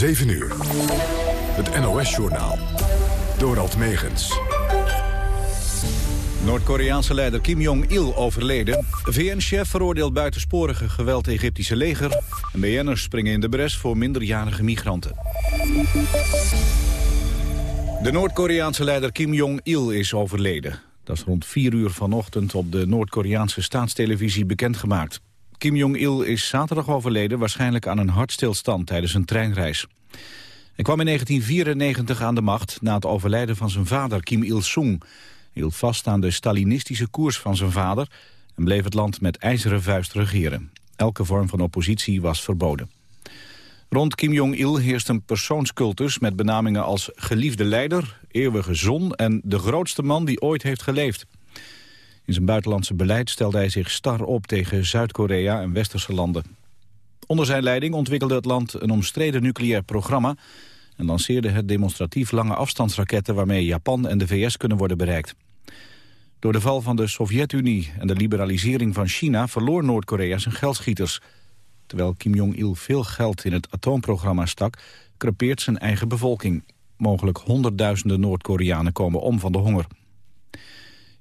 7 uur. Het NOS-journaal. Dorald Megens. Noord-Koreaanse leider Kim Jong-il overleden. VN-chef veroordeelt buitensporige geweld Egyptische leger. En BN'ers springen in de bres voor minderjarige migranten. De Noord-Koreaanse leider Kim Jong-il is overleden. Dat is rond 4 uur vanochtend op de Noord-Koreaanse staatstelevisie bekendgemaakt. Kim Jong-il is zaterdag overleden, waarschijnlijk aan een hartstilstand tijdens een treinreis. Hij kwam in 1994 aan de macht na het overlijden van zijn vader Kim Il-sung. Hij hield vast aan de stalinistische koers van zijn vader... en bleef het land met ijzeren vuist regeren. Elke vorm van oppositie was verboden. Rond Kim Jong-il heerst een persoonscultus met benamingen als geliefde leider, eeuwige zon en de grootste man die ooit heeft geleefd. In zijn buitenlandse beleid stelde hij zich star op tegen Zuid-Korea en westerse landen. Onder zijn leiding ontwikkelde het land een omstreden nucleair programma... en lanceerde het demonstratief lange afstandsraketten... waarmee Japan en de VS kunnen worden bereikt. Door de val van de Sovjet-Unie en de liberalisering van China... verloor Noord-Korea zijn geldschieters. Terwijl Kim Jong-il veel geld in het atoomprogramma stak... crepeert zijn eigen bevolking. Mogelijk honderdduizenden Noord-Koreanen komen om van de honger.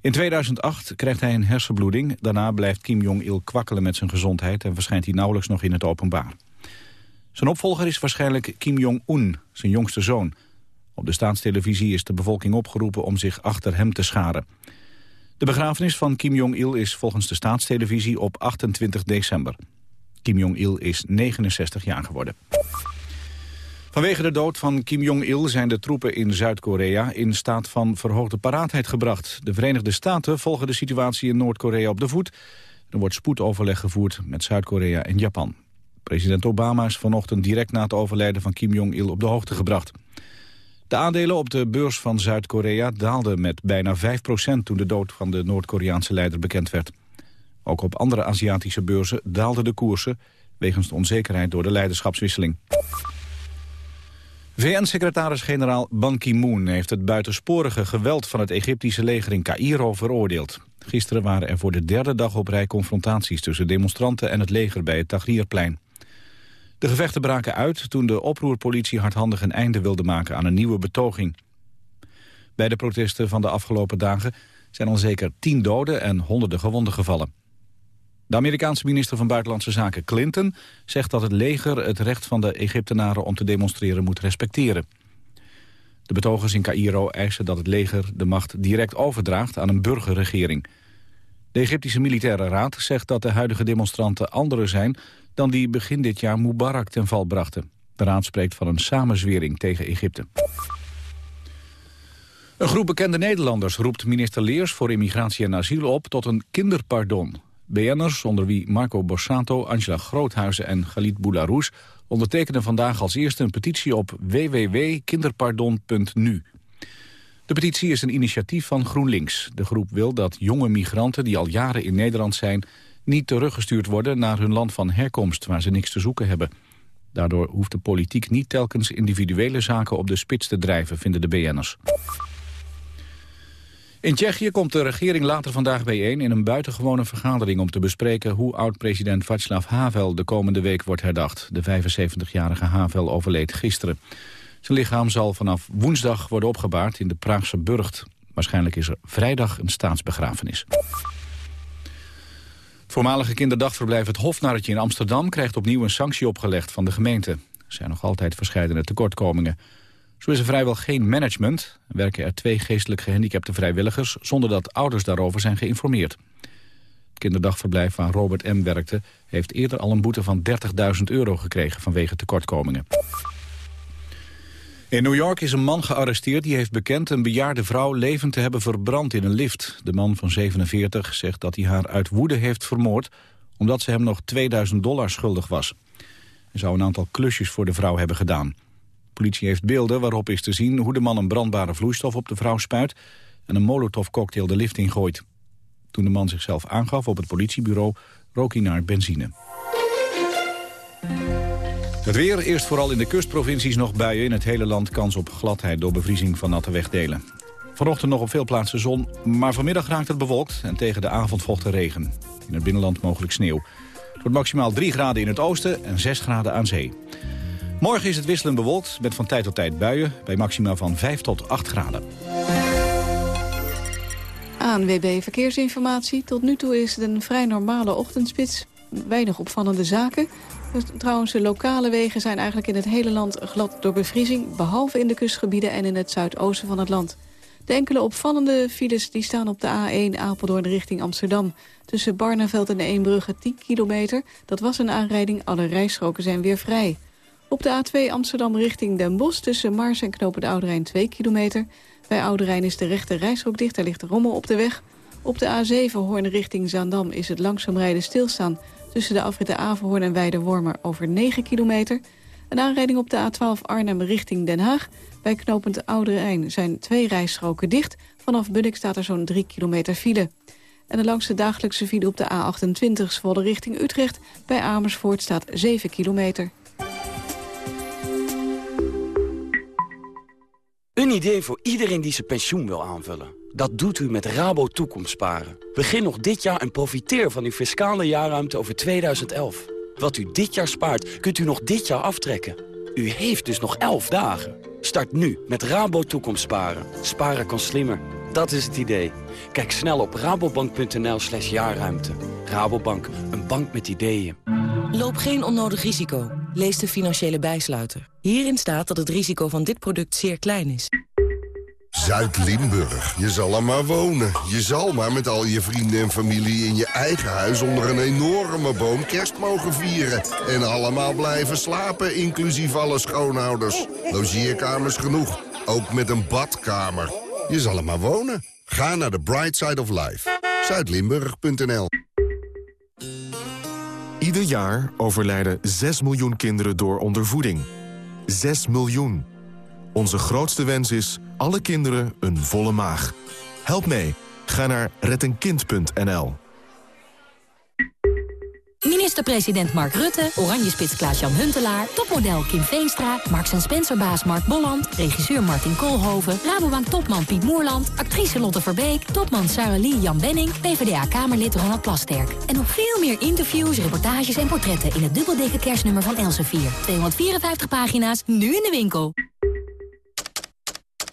In 2008 krijgt hij een hersenbloeding. Daarna blijft Kim Jong-il kwakkelen met zijn gezondheid... en verschijnt hij nauwelijks nog in het openbaar. Zijn opvolger is waarschijnlijk Kim Jong-un, zijn jongste zoon. Op de staatstelevisie is de bevolking opgeroepen om zich achter hem te scharen. De begrafenis van Kim Jong-il is volgens de staatstelevisie op 28 december. Kim Jong-il is 69 jaar geworden. Vanwege de dood van Kim Jong-il zijn de troepen in Zuid-Korea in staat van verhoogde paraatheid gebracht. De Verenigde Staten volgen de situatie in Noord-Korea op de voet. Er wordt spoedoverleg gevoerd met Zuid-Korea en Japan. President Obama is vanochtend direct na het overlijden van Kim Jong-il op de hoogte gebracht. De aandelen op de beurs van Zuid-Korea daalden met bijna 5% toen de dood van de Noord-Koreaanse leider bekend werd. Ook op andere Aziatische beurzen daalden de koersen wegens de onzekerheid door de leiderschapswisseling. VN-secretaris-generaal Ban Ki-moon heeft het buitensporige geweld van het Egyptische leger in Cairo veroordeeld. Gisteren waren er voor de derde dag op rij confrontaties tussen demonstranten en het leger bij het Tahrirplein. De gevechten braken uit toen de oproerpolitie hardhandig een einde wilde maken aan een nieuwe betoging. Bij de protesten van de afgelopen dagen zijn al zeker tien doden en honderden gewonden gevallen. De Amerikaanse minister van Buitenlandse Zaken Clinton zegt dat het leger het recht van de Egyptenaren om te demonstreren moet respecteren. De betogers in Cairo eisen dat het leger de macht direct overdraagt aan een burgerregering. De Egyptische Militaire Raad zegt dat de huidige demonstranten anderen zijn dan die begin dit jaar Mubarak ten val brachten. De raad spreekt van een samenzwering tegen Egypte. Een groep bekende Nederlanders roept minister Leers voor immigratie en asiel op tot een kinderpardon. BN'ers, onder wie Marco Borsato, Angela Groothuizen en Galit Boularus... ondertekenen vandaag als eerste een petitie op www.kinderpardon.nu. De petitie is een initiatief van GroenLinks. De groep wil dat jonge migranten die al jaren in Nederland zijn... niet teruggestuurd worden naar hun land van herkomst... waar ze niks te zoeken hebben. Daardoor hoeft de politiek niet telkens individuele zaken op de spits te drijven, vinden de BN'ers. In Tsjechië komt de regering later vandaag bijeen in een buitengewone vergadering om te bespreken hoe oud-president Václav Havel de komende week wordt herdacht. De 75-jarige Havel overleed gisteren. Zijn lichaam zal vanaf woensdag worden opgebaard in de Praagse Burgt. Waarschijnlijk is er vrijdag een staatsbegrafenis. Het voormalige kinderdagverblijf Het Hofnarretje in Amsterdam krijgt opnieuw een sanctie opgelegd van de gemeente. Er zijn nog altijd verschillende tekortkomingen. Zo is er vrijwel geen management. Er werken er twee geestelijk gehandicapte vrijwilligers... zonder dat ouders daarover zijn geïnformeerd. Het kinderdagverblijf waar Robert M. werkte... heeft eerder al een boete van 30.000 euro gekregen vanwege tekortkomingen. In New York is een man gearresteerd die heeft bekend een bejaarde vrouw levend te hebben verbrand in een lift. De man van 47 zegt dat hij haar uit woede heeft vermoord omdat ze hem nog 2000 dollar schuldig was. Hij zou een aantal klusjes voor de vrouw hebben gedaan politie heeft beelden waarop is te zien hoe de man een brandbare vloeistof op de vrouw spuit en een molotovcocktail de lift ingooit. Toen de man zichzelf aangaf op het politiebureau rook hij naar benzine. Het weer, eerst vooral in de kustprovincies nog buien. In het hele land kans op gladheid door bevriezing van natte wegdelen. Vanochtend nog op veel plaatsen zon, maar vanmiddag raakt het bewolkt... en tegen de avond volgt er regen. In het binnenland mogelijk sneeuw. Het wordt maximaal 3 graden in het oosten en 6 graden aan zee. Morgen is het wisselend bewolkt met van tijd tot tijd buien... bij maxima van 5 tot 8 graden. ANWB Verkeersinformatie. Tot nu toe is het een vrij normale ochtendspits. Weinig opvallende zaken. Trouwens, de lokale wegen zijn eigenlijk in het hele land glad door bevriezing... behalve in de kustgebieden en in het zuidoosten van het land. De enkele opvallende files die staan op de A1 Apeldoorn richting Amsterdam. Tussen Barneveld en Eembrugge 10 kilometer. Dat was een aanrijding, alle rijstroken zijn weer vrij. Op de A2 Amsterdam richting Den Bosch tussen Mars en Knopen de Ouderijn 2 kilometer. Bij Ouderijn is de rechte rijstrook dicht, er ligt rommel op de weg. Op de A7 Hoorn richting Zaandam is het langzaam rijden stilstaan... tussen de afritten Averhoorn en Weidewormer over 9 kilometer. Een aanrijding op de A12 Arnhem richting Den Haag. Bij knooppunt Oude Rijn zijn twee rijstroken dicht. Vanaf Bunnik staat er zo'n 3 kilometer file. En de langste dagelijkse file op de A28 Zwolle richting Utrecht. Bij Amersfoort staat 7 kilometer. Een idee voor iedereen die zijn pensioen wil aanvullen. Dat doet u met Rabo Toekomstsparen. Begin nog dit jaar en profiteer van uw fiscale jaarruimte over 2011. Wat u dit jaar spaart, kunt u nog dit jaar aftrekken. U heeft dus nog 11 dagen. Start nu met Rabo Toekomstsparen. Sparen kan slimmer. Dat is het idee. Kijk snel op rabobank.nl slash jaarruimte. Rabobank, een bank met ideeën. Loop geen onnodig risico. Lees de financiële bijsluiter. Hierin staat dat het risico van dit product zeer klein is. Zuid-Limburg. Je zal er maar wonen. Je zal maar met al je vrienden en familie in je eigen huis... onder een enorme boom kerst mogen vieren. En allemaal blijven slapen, inclusief alle schoonhouders. Logeerkamers genoeg. Ook met een badkamer. Je zal er maar wonen. Ga naar de Bright Side of Life. Zuidlimburg.nl Ieder jaar overlijden 6 miljoen kinderen door ondervoeding. 6 miljoen. Onze grootste wens is alle kinderen een volle maag. Help mee. Ga naar rettenkind.nl. Minister-president Mark Rutte, Oranjespits Klaas-Jan Huntelaar... topmodel Kim Veenstra, Marks Spencer-baas Mark Bolland... regisseur Martin Koolhoven, Rabobank-topman Piet Moerland... actrice Lotte Verbeek, topman Sarah Lee Jan Benning... PvdA-kamerlid Ronald Plasterk. En nog veel meer interviews, reportages en portretten... in het dubbeldikke kerstnummer van Elsevier. 254 pagina's, nu in de winkel.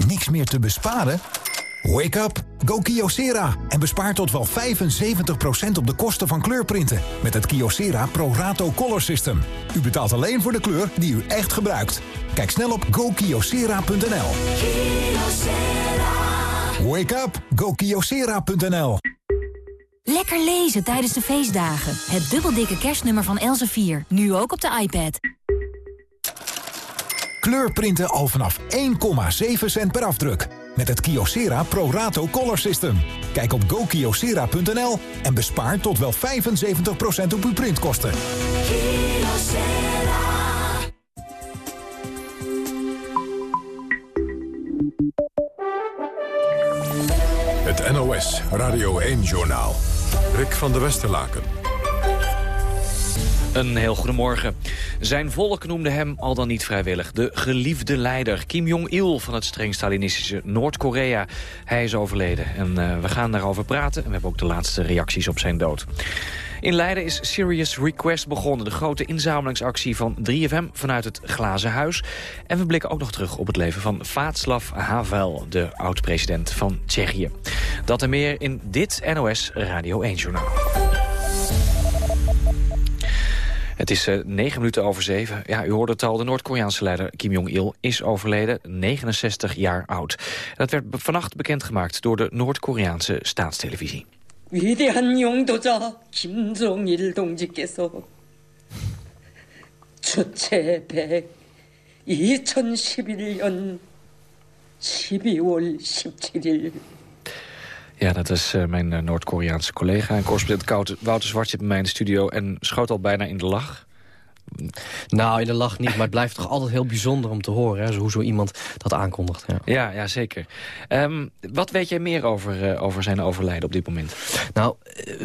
Niks meer te besparen? Wake up, go Kyocera en bespaar tot wel 75% op de kosten van kleurprinten met het Kyocera Pro Rato Color System. U betaalt alleen voor de kleur die u echt gebruikt. Kijk snel op gokyocera.nl. Wake up, go Kyocera.nl. Lekker lezen tijdens de feestdagen. Het dubbeldikke kerstnummer van Elsevier. Nu ook op de iPad. Kleurprinten al vanaf 1,7 cent per afdruk. Met het Kyocera Pro Rato Color System. Kijk op gokyocera.nl en bespaar tot wel 75% op uw printkosten. Het NOS Radio 1-journaal. Rick van der Westerlaken. Een heel goedemorgen. Zijn volk noemde hem al dan niet vrijwillig de geliefde leider. Kim Jong-il van het streng Stalinistische Noord-Korea. Hij is overleden en uh, we gaan daarover praten. En we hebben ook de laatste reacties op zijn dood. In Leiden is Serious Request begonnen. De grote inzamelingsactie van 3FM vanuit het Glazen Huis. En we blikken ook nog terug op het leven van Václav Havel... de oud-president van Tsjechië. Dat en meer in dit NOS Radio 1-journaal. Het is uh, negen minuten over zeven. Ja, u hoorde het al, de Noord-Koreaanse leider Kim Jong-il is overleden, 69 jaar oud. Dat werd vannacht bekendgemaakt door de Noord-Koreaanse staatstelevisie. 위대한 영도자 김정일 동지께서 주체백 2011년 12월 17일 ja, dat is uh, mijn uh, Noord-Koreaanse collega en correspondent Wouter Zwartje bij mij in de studio... en schoot al bijna in de lach. Nou, in de lach niet, maar het blijft toch altijd heel bijzonder om te horen... Hè, hoe zo iemand dat aankondigt. Ja, ja, ja zeker. Um, wat weet jij meer over, uh, over zijn overlijden op dit moment? Nou,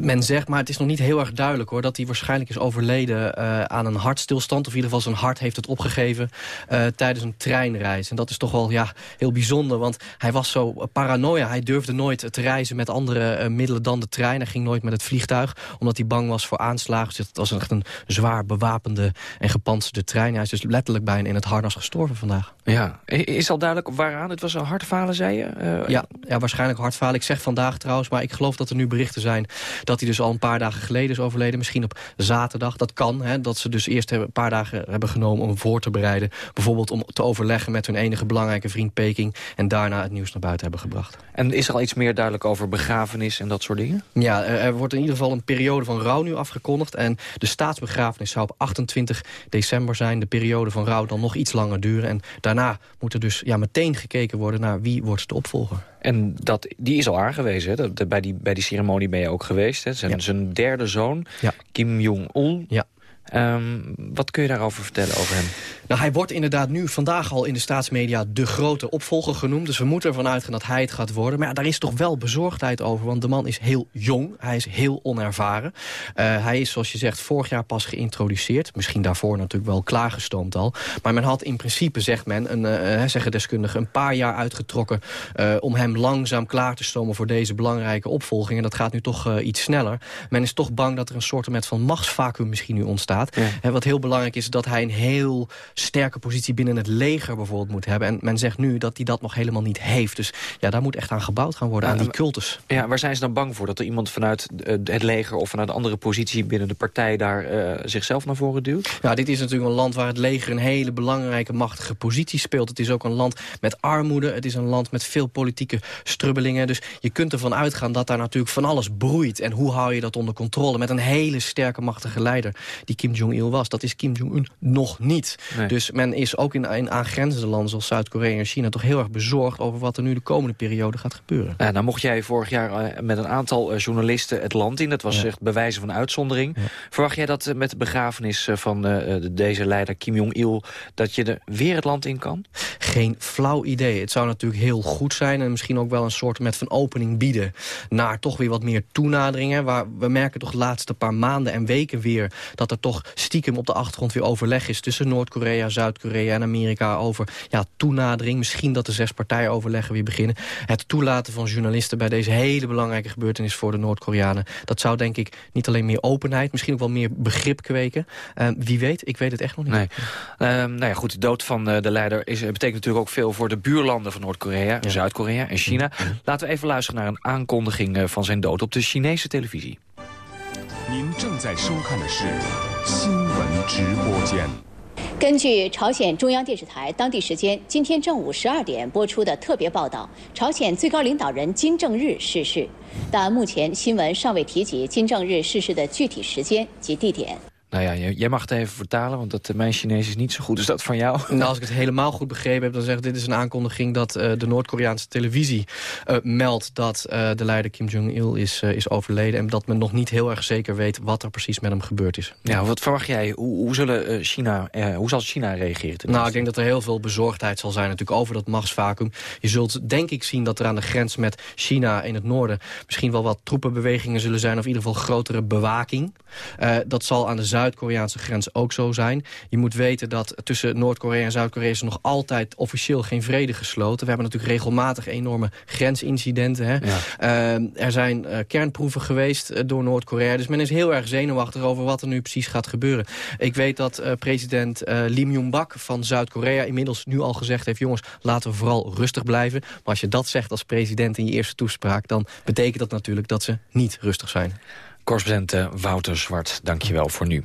men zegt, maar het is nog niet heel erg duidelijk... hoor, dat hij waarschijnlijk is overleden uh, aan een hartstilstand... of in ieder geval zijn hart heeft het opgegeven uh, tijdens een treinreis. En dat is toch wel ja, heel bijzonder, want hij was zo paranoia. Hij durfde nooit te reizen met andere middelen dan de trein. Hij ging nooit met het vliegtuig, omdat hij bang was voor aanslagen. Dus het was echt een zwaar bewapende en gepantserde trein. Hij is dus letterlijk bijna in het harnas gestorven vandaag. Ja, is al duidelijk waaraan? Het was een hartfalen, zei je? Uh, ja, ja, waarschijnlijk hartfalen. Ik zeg vandaag trouwens, maar ik geloof dat er nu berichten zijn... dat hij dus al een paar dagen geleden is overleden. Misschien op zaterdag. Dat kan, hè, dat ze dus eerst een paar dagen hebben genomen om voor te bereiden. Bijvoorbeeld om te overleggen met hun enige belangrijke vriend Peking... en daarna het nieuws naar buiten hebben gebracht. En is er al iets meer duidelijk over begrafenis en dat soort dingen? Ja, er wordt in ieder geval een periode van rouw nu afgekondigd. En de staatsbegrafenis zou op 28 december zijn. De periode van rouw dan nog iets langer duren. En daarna moet er dus ja, meteen gekeken worden naar wie wordt de opvolger. En dat, die is al aangewezen. Hè? Dat, bij, die, bij die ceremonie ben je ook geweest. Hè? Zijn, Zijn derde zoon, Kim Jong-un. Ja. Um, wat kun je daarover vertellen over hem? Nou, hij wordt inderdaad nu vandaag al in de staatsmedia de grote opvolger genoemd. Dus we moeten ervan uitgaan dat hij het gaat worden. Maar ja, daar is toch wel bezorgdheid over. Want de man is heel jong. Hij is heel onervaren. Uh, hij is, zoals je zegt, vorig jaar pas geïntroduceerd. Misschien daarvoor natuurlijk wel klaargestoomd al. Maar men had in principe, zegt men, een, uh, zeggen deskundigen... een paar jaar uitgetrokken uh, om hem langzaam klaar te stomen... voor deze belangrijke opvolging. En dat gaat nu toch iets sneller. Men is toch bang dat er een soort van machtsvacuum misschien nu ontstaat. Ja. En wat heel belangrijk is, dat hij een heel sterke positie binnen het leger bijvoorbeeld moet hebben. En men zegt nu dat hij dat nog helemaal niet heeft. Dus ja, daar moet echt aan gebouwd gaan worden, aan die cultus. Ja, waar zijn ze dan bang voor? Dat er iemand vanuit eh, het leger of vanuit een andere positie binnen de partij daar uh, zichzelf naar voren duwt? Ja, dit is natuurlijk een land waar het leger een hele belangrijke, machtige positie speelt. Het is ook een land met armoede. Het is een land met veel politieke strubbelingen. Dus je kunt ervan uitgaan dat daar natuurlijk van alles broeit. En hoe hou je dat onder controle? Met een hele sterke, machtige leider die Kim Jong-il was. Dat is Kim Jong-un nog niet. Dus men is ook in, in aangrenzende landen zoals Zuid-Korea en China... toch heel erg bezorgd over wat er nu de komende periode gaat gebeuren. Ja, nou mocht jij vorig jaar eh, met een aantal eh, journalisten het land in. Dat was echt bewijzen van uitzondering. Verwacht jij dat eh, met de begrafenis van deze leider Kim Jong-il... dat je er weer het land in kan? Geen flauw idee. Het zou natuurlijk heel goed zijn... en misschien ook wel een soort met van opening bieden... naar toch weer wat meer toenaderingen. Waar we merken toch de laatste paar maanden en weken weer... dat er toch stiekem op de achtergrond weer overleg is... tussen Noord-Korea, Zuid-Korea en Amerika over ja, toenadering. Misschien dat de zes partijen overleggen weer beginnen. Het toelaten van journalisten bij deze hele belangrijke gebeurtenis voor de Noord-Koreanen. Dat zou denk ik niet alleen meer openheid, misschien ook wel meer begrip kweken. Uh, wie weet, ik weet het echt nog niet. Nee. Uh, nou ja, goed, de dood van uh, de leider is, betekent natuurlijk ook veel voor de buurlanden van Noord-Korea, ja. Zuid-Korea en China. Mm -hmm. Laten we even luisteren naar een aankondiging van zijn dood op de Chinese televisie. 您正在收看的是新闻直播间。 根据朝鲜中央电视台当地时间今天正午十二点播出的特别报道，朝鲜最高领导人金正日逝世，但目前新闻尚未提及金正日逝世的具体时间及地点。Nou ja, jij mag het even vertalen, want dat, mijn Chinees is niet zo goed. Is dat van jou? Nou, als ik het helemaal goed begrepen heb, dan zeg ik... dit is een aankondiging dat uh, de Noord-Koreaanse televisie uh, meldt... dat uh, de leider Kim Jong-il is, is overleden... en dat men nog niet heel erg zeker weet wat er precies met hem gebeurd is. Ja, wat verwacht jij? Hoe, hoe, zullen, China, hoe zal China reageren? Nou, ik denk dat er heel veel bezorgdheid zal zijn natuurlijk over dat machtsvacuum. Je zult denk ik zien dat er aan de grens met China in het noorden... misschien wel wat troepenbewegingen zullen zijn... of in ieder geval grotere bewaking. dat zal aan de zuid Zuid-Koreaanse grens ook zo zijn. Je moet weten dat tussen Noord-Korea en Zuid-Korea... is nog altijd officieel geen vrede gesloten. We hebben natuurlijk regelmatig enorme grensincidenten. Hè? Ja. Uh, er zijn uh, kernproeven geweest uh, door Noord-Korea. Dus men is heel erg zenuwachtig over wat er nu precies gaat gebeuren. Ik weet dat president Lim Jong-bak van Zuid-Korea... inmiddels nu al gezegd heeft... jongens, laten we vooral rustig blijven. Maar als je dat zegt als president in je eerste toespraak... dan betekent dat natuurlijk dat ze niet rustig zijn. Correspondent Wouter Zwart, dankjewel voor nu.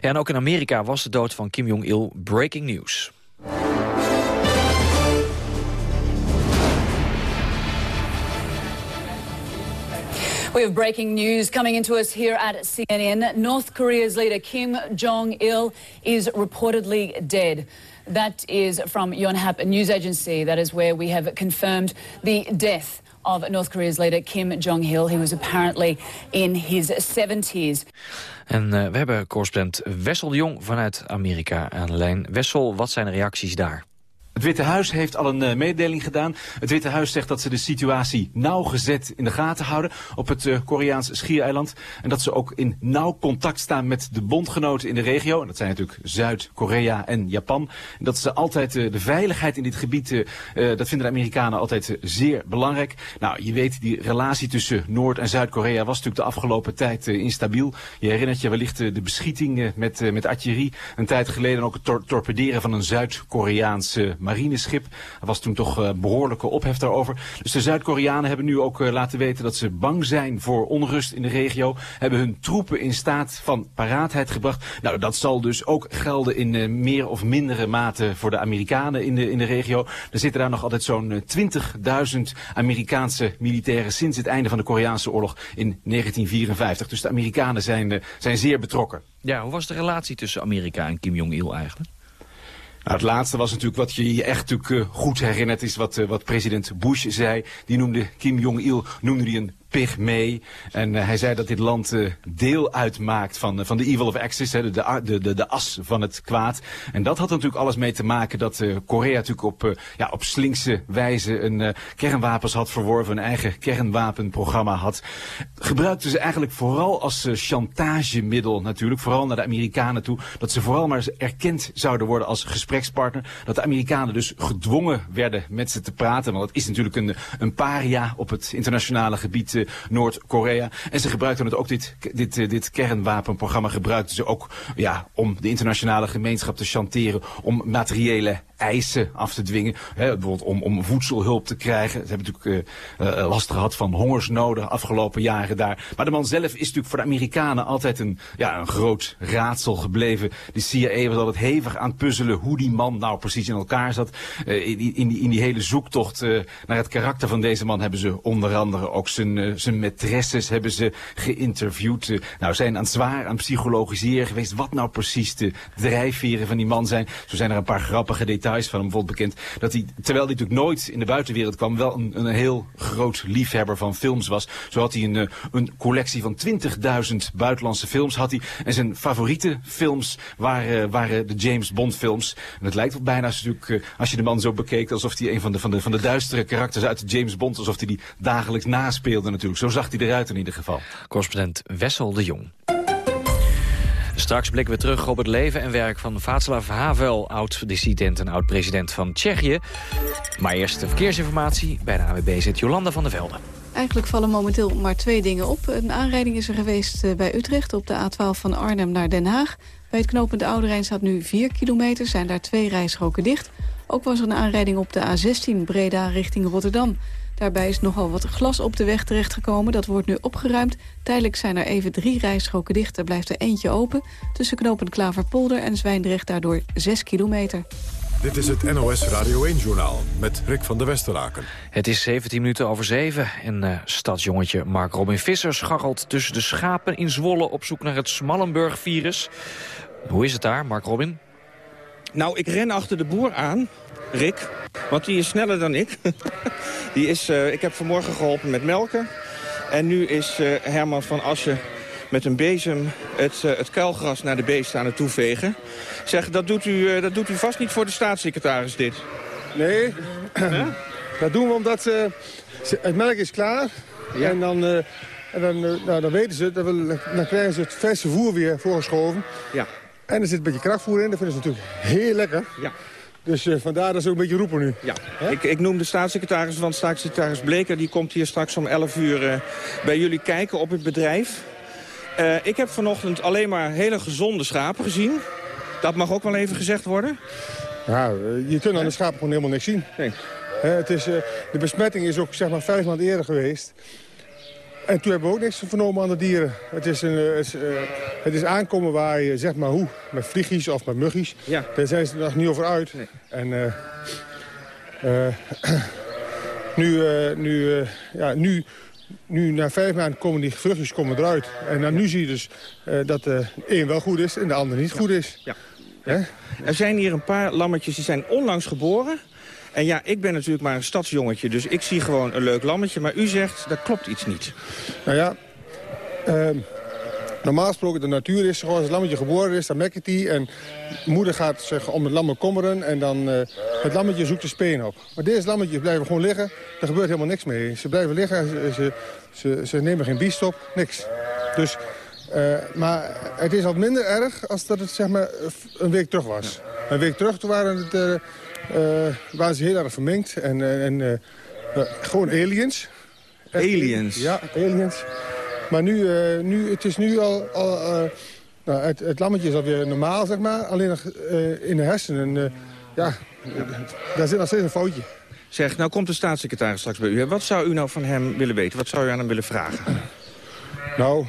Ja, en ook in Amerika was de dood van Kim Jong-il breaking news. We have breaking news coming into us here at CNN. North Korea's leader Kim Jong-il is reportedly dead. That is from Yonhap news agency. That is where we have confirmed the death of North Korea's leader Kim Jong-il. He was apparently in his 70s. En uh, we hebben correspondent Wessel de Jong vanuit Amerika aan de lijn. Wessel, wat zijn de reacties daar? Het Witte Huis heeft al een uh, mededeling gedaan. Het Witte Huis zegt dat ze de situatie nauwgezet in de gaten houden op het uh, Koreaans schiereiland. En dat ze ook in nauw contact staan met de bondgenoten in de regio. En dat zijn natuurlijk Zuid-Korea en Japan. En dat ze altijd uh, de veiligheid in dit gebied, dat vinden de Amerikanen altijd zeer belangrijk. Nou, je weet, die relatie tussen Noord- en Zuid-Korea was natuurlijk de afgelopen tijd instabiel. Je herinnert je wellicht de beschieting met, met artillerie een tijd geleden. En ook het tor torpederen van een Zuid-Koreaanse marineschip. Er was toen toch uh, behoorlijke ophef daarover. Dus de Zuid-Koreanen hebben nu ook uh, laten weten dat ze bang zijn voor onrust in de regio. Hebben hun troepen in staat van paraatheid gebracht. Nou, dat zal dus ook gelden in uh, meer of mindere mate voor de Amerikanen in de, in de regio. Er zitten daar nog altijd zo'n 20.000 Amerikaanse militairen sinds het einde van de Koreaanse oorlog in 1954. Dus de Amerikanen zijn, zijn zeer betrokken. Ja, hoe was de relatie tussen Amerika en Kim Jong-il eigenlijk? Nou, het laatste was natuurlijk wat je je echt natuurlijk, uh, goed herinnert, is wat, uh, wat president Bush zei. Die noemde Kim Jong-il noemde die een pygmee. En uh, hij zei dat dit land uh, deel uitmaakt van, uh, van de evil of axis, de, de, de, de as van het kwaad. En dat had natuurlijk alles mee te maken dat Korea natuurlijk op, ja, op slinkse wijze een kernwapens had verworven, een eigen kernwapenprogramma had. Gebruikten ze eigenlijk vooral als chantagemiddel natuurlijk, vooral naar de Amerikanen toe, dat ze vooral maar erkend zouden worden als gesprekspartner. Dat de Amerikanen dus gedwongen werden met ze te praten, want dat is natuurlijk een, een paria op het internationale gebied Noord-Korea. En ze gebruikten het ook, dit, dit, dit kernwapenprogramma gebruikten ze ook ja, om de internationale gemeenschap te chanteren, om materiële eisen af te dwingen. Hè, bijvoorbeeld om, om voedselhulp te krijgen. Ze hebben natuurlijk uh, last gehad van hongersnoden de afgelopen jaren daar. Maar de man zelf is natuurlijk voor de Amerikanen altijd een, ja, een groot raadsel gebleven. De CIA was altijd hevig aan het puzzelen hoe die man nou precies in elkaar zat. In, in, die, in die hele zoektocht naar het karakter van deze man hebben ze onder andere ook zijn, zijn maîtresses hebben ze geïnterviewd. nou, zijn aan zwaar aan psychologiseren geweest wat nou precies de drijfveren van die man zijn. Zo zijn er een paar grappige details van hem bijvoorbeeld bekend. Dat hij, terwijl hij natuurlijk nooit in de buitenwereld kwam, wel een, een heel groot liefhebber van films was. Zo had hij een, een collectie van 20.000 buitenlandse films. Had hij. En zijn favoriete films waren, waren de James Bond films. En het lijkt wel bijna natuurlijk, als je de man zo bekeek, alsof hij een van de, van de, van de duistere karakters uit de James Bond, alsof hij die dagelijks naspeelde natuurlijk. Zo zag hij eruit in ieder geval. Correspondent Wessel de Jong. Straks blikken we terug op het leven en werk van Václav Havel... oud-dissident en oud-president van Tsjechië. Maar eerst de verkeersinformatie bij de AWB zit Jolanda van der Velde. Eigenlijk vallen momenteel maar twee dingen op. Een aanrijding is er geweest bij Utrecht op de A12 van Arnhem naar Den Haag. Bij het knooppunt Oude Rijn staat nu 4 kilometer, zijn daar twee rijstroken dicht. Ook was er een aanrijding op de A16 Breda richting Rotterdam. Daarbij is nogal wat glas op de weg terechtgekomen. Dat wordt nu opgeruimd. Tijdelijk zijn er even drie rijstroken dicht. Er blijft er eentje open. Tussen knopen Klaverpolder en Zwijndrecht daardoor 6 kilometer. Dit is het NOS Radio 1-journaal met Rick van der Westeraken. Het is 17 minuten over 7 en uh, stadsjongetje Mark Robin Visser scharrelt tussen de schapen in Zwolle op zoek naar het Smallenburg-virus. Hoe is het daar, Mark Robin? Nou, ik ren achter de boer aan, Rick, want die is sneller dan ik. die is, uh, ik heb vanmorgen geholpen met melken. En nu is uh, Herman van Assen met een bezem het, uh, het kuilgras naar de beest aan het toevegen. Zeg, dat doet, u, dat doet u vast niet voor de staatssecretaris, dit? Nee, dat doen we omdat het melk is klaar. Ja. En dan... En dan, nou, dan weten ze, dan, dan krijgen ze het verse voer weer voorgeschoven. Ja. En er zit een beetje krachtvoer in, dat vinden ze natuurlijk heel lekker. Ja. Dus uh, vandaar dat ze ook een beetje roepen nu. Ja, ik, ik noem de staatssecretaris, want staatssecretaris Bleker... die komt hier straks om 11 uur uh, bij jullie kijken op het bedrijf. Uh, ik heb vanochtend alleen maar hele gezonde schapen gezien. Dat mag ook wel even gezegd worden. Ja, je kunt aan de schapen gewoon helemaal niks zien. Nee. het is, de besmetting is ook zeg maar vijf maanden eerder geweest. En toen hebben we ook niks vernomen aan de dieren. Het is, een, het is, uh, het is aankomen waar je, zeg maar hoe, met vliegjes of met muggies. Ja. Daar zijn ze er nog niet over uit. Nee. En uh, uh, nu, nu, ja, nu, nu na vijf maanden komen die vruchtjes komen eruit. En dan nu zie je dus dat de een wel goed is en de ander niet ja. goed is. Ja. ja. Er zijn hier een paar lammetjes die zijn onlangs geboren. En ja, ik ben natuurlijk maar een stadsjongetje, dus ik zie gewoon een leuk lammetje. Maar u zegt, dat klopt iets niet. Nou ja, uh, normaal gesproken de natuur is, gewoon als het lammetje geboren is, dan mekkert hij. En moeder gaat zich om het lam kommeren en dan uh, Het lammetje zoekt de speen op. Maar deze lammetjes blijven gewoon liggen. Er gebeurt helemaal niks mee. Ze blijven liggen, ze, ze, ze, ze nemen geen biest op, niks. Dus, uh, maar het is wat minder erg als dat het zeg maar, een week terug was. Een week terug toen waren, het, uh, uh, waren ze heel erg vermengd. En, en gewoon aliens. Aliens? Ja, aliens. Maar nu, nu, het is nu al... al nou, het, het, lammetje is alweer normaal, zeg maar. Alleen nog in de hersenen... ja, daar zit nog steeds een foutje. Zeg, nou komt de staatssecretaris straks bij u. Wat zou u nou van hem willen weten? Wat zou u aan hem willen vragen? Nou,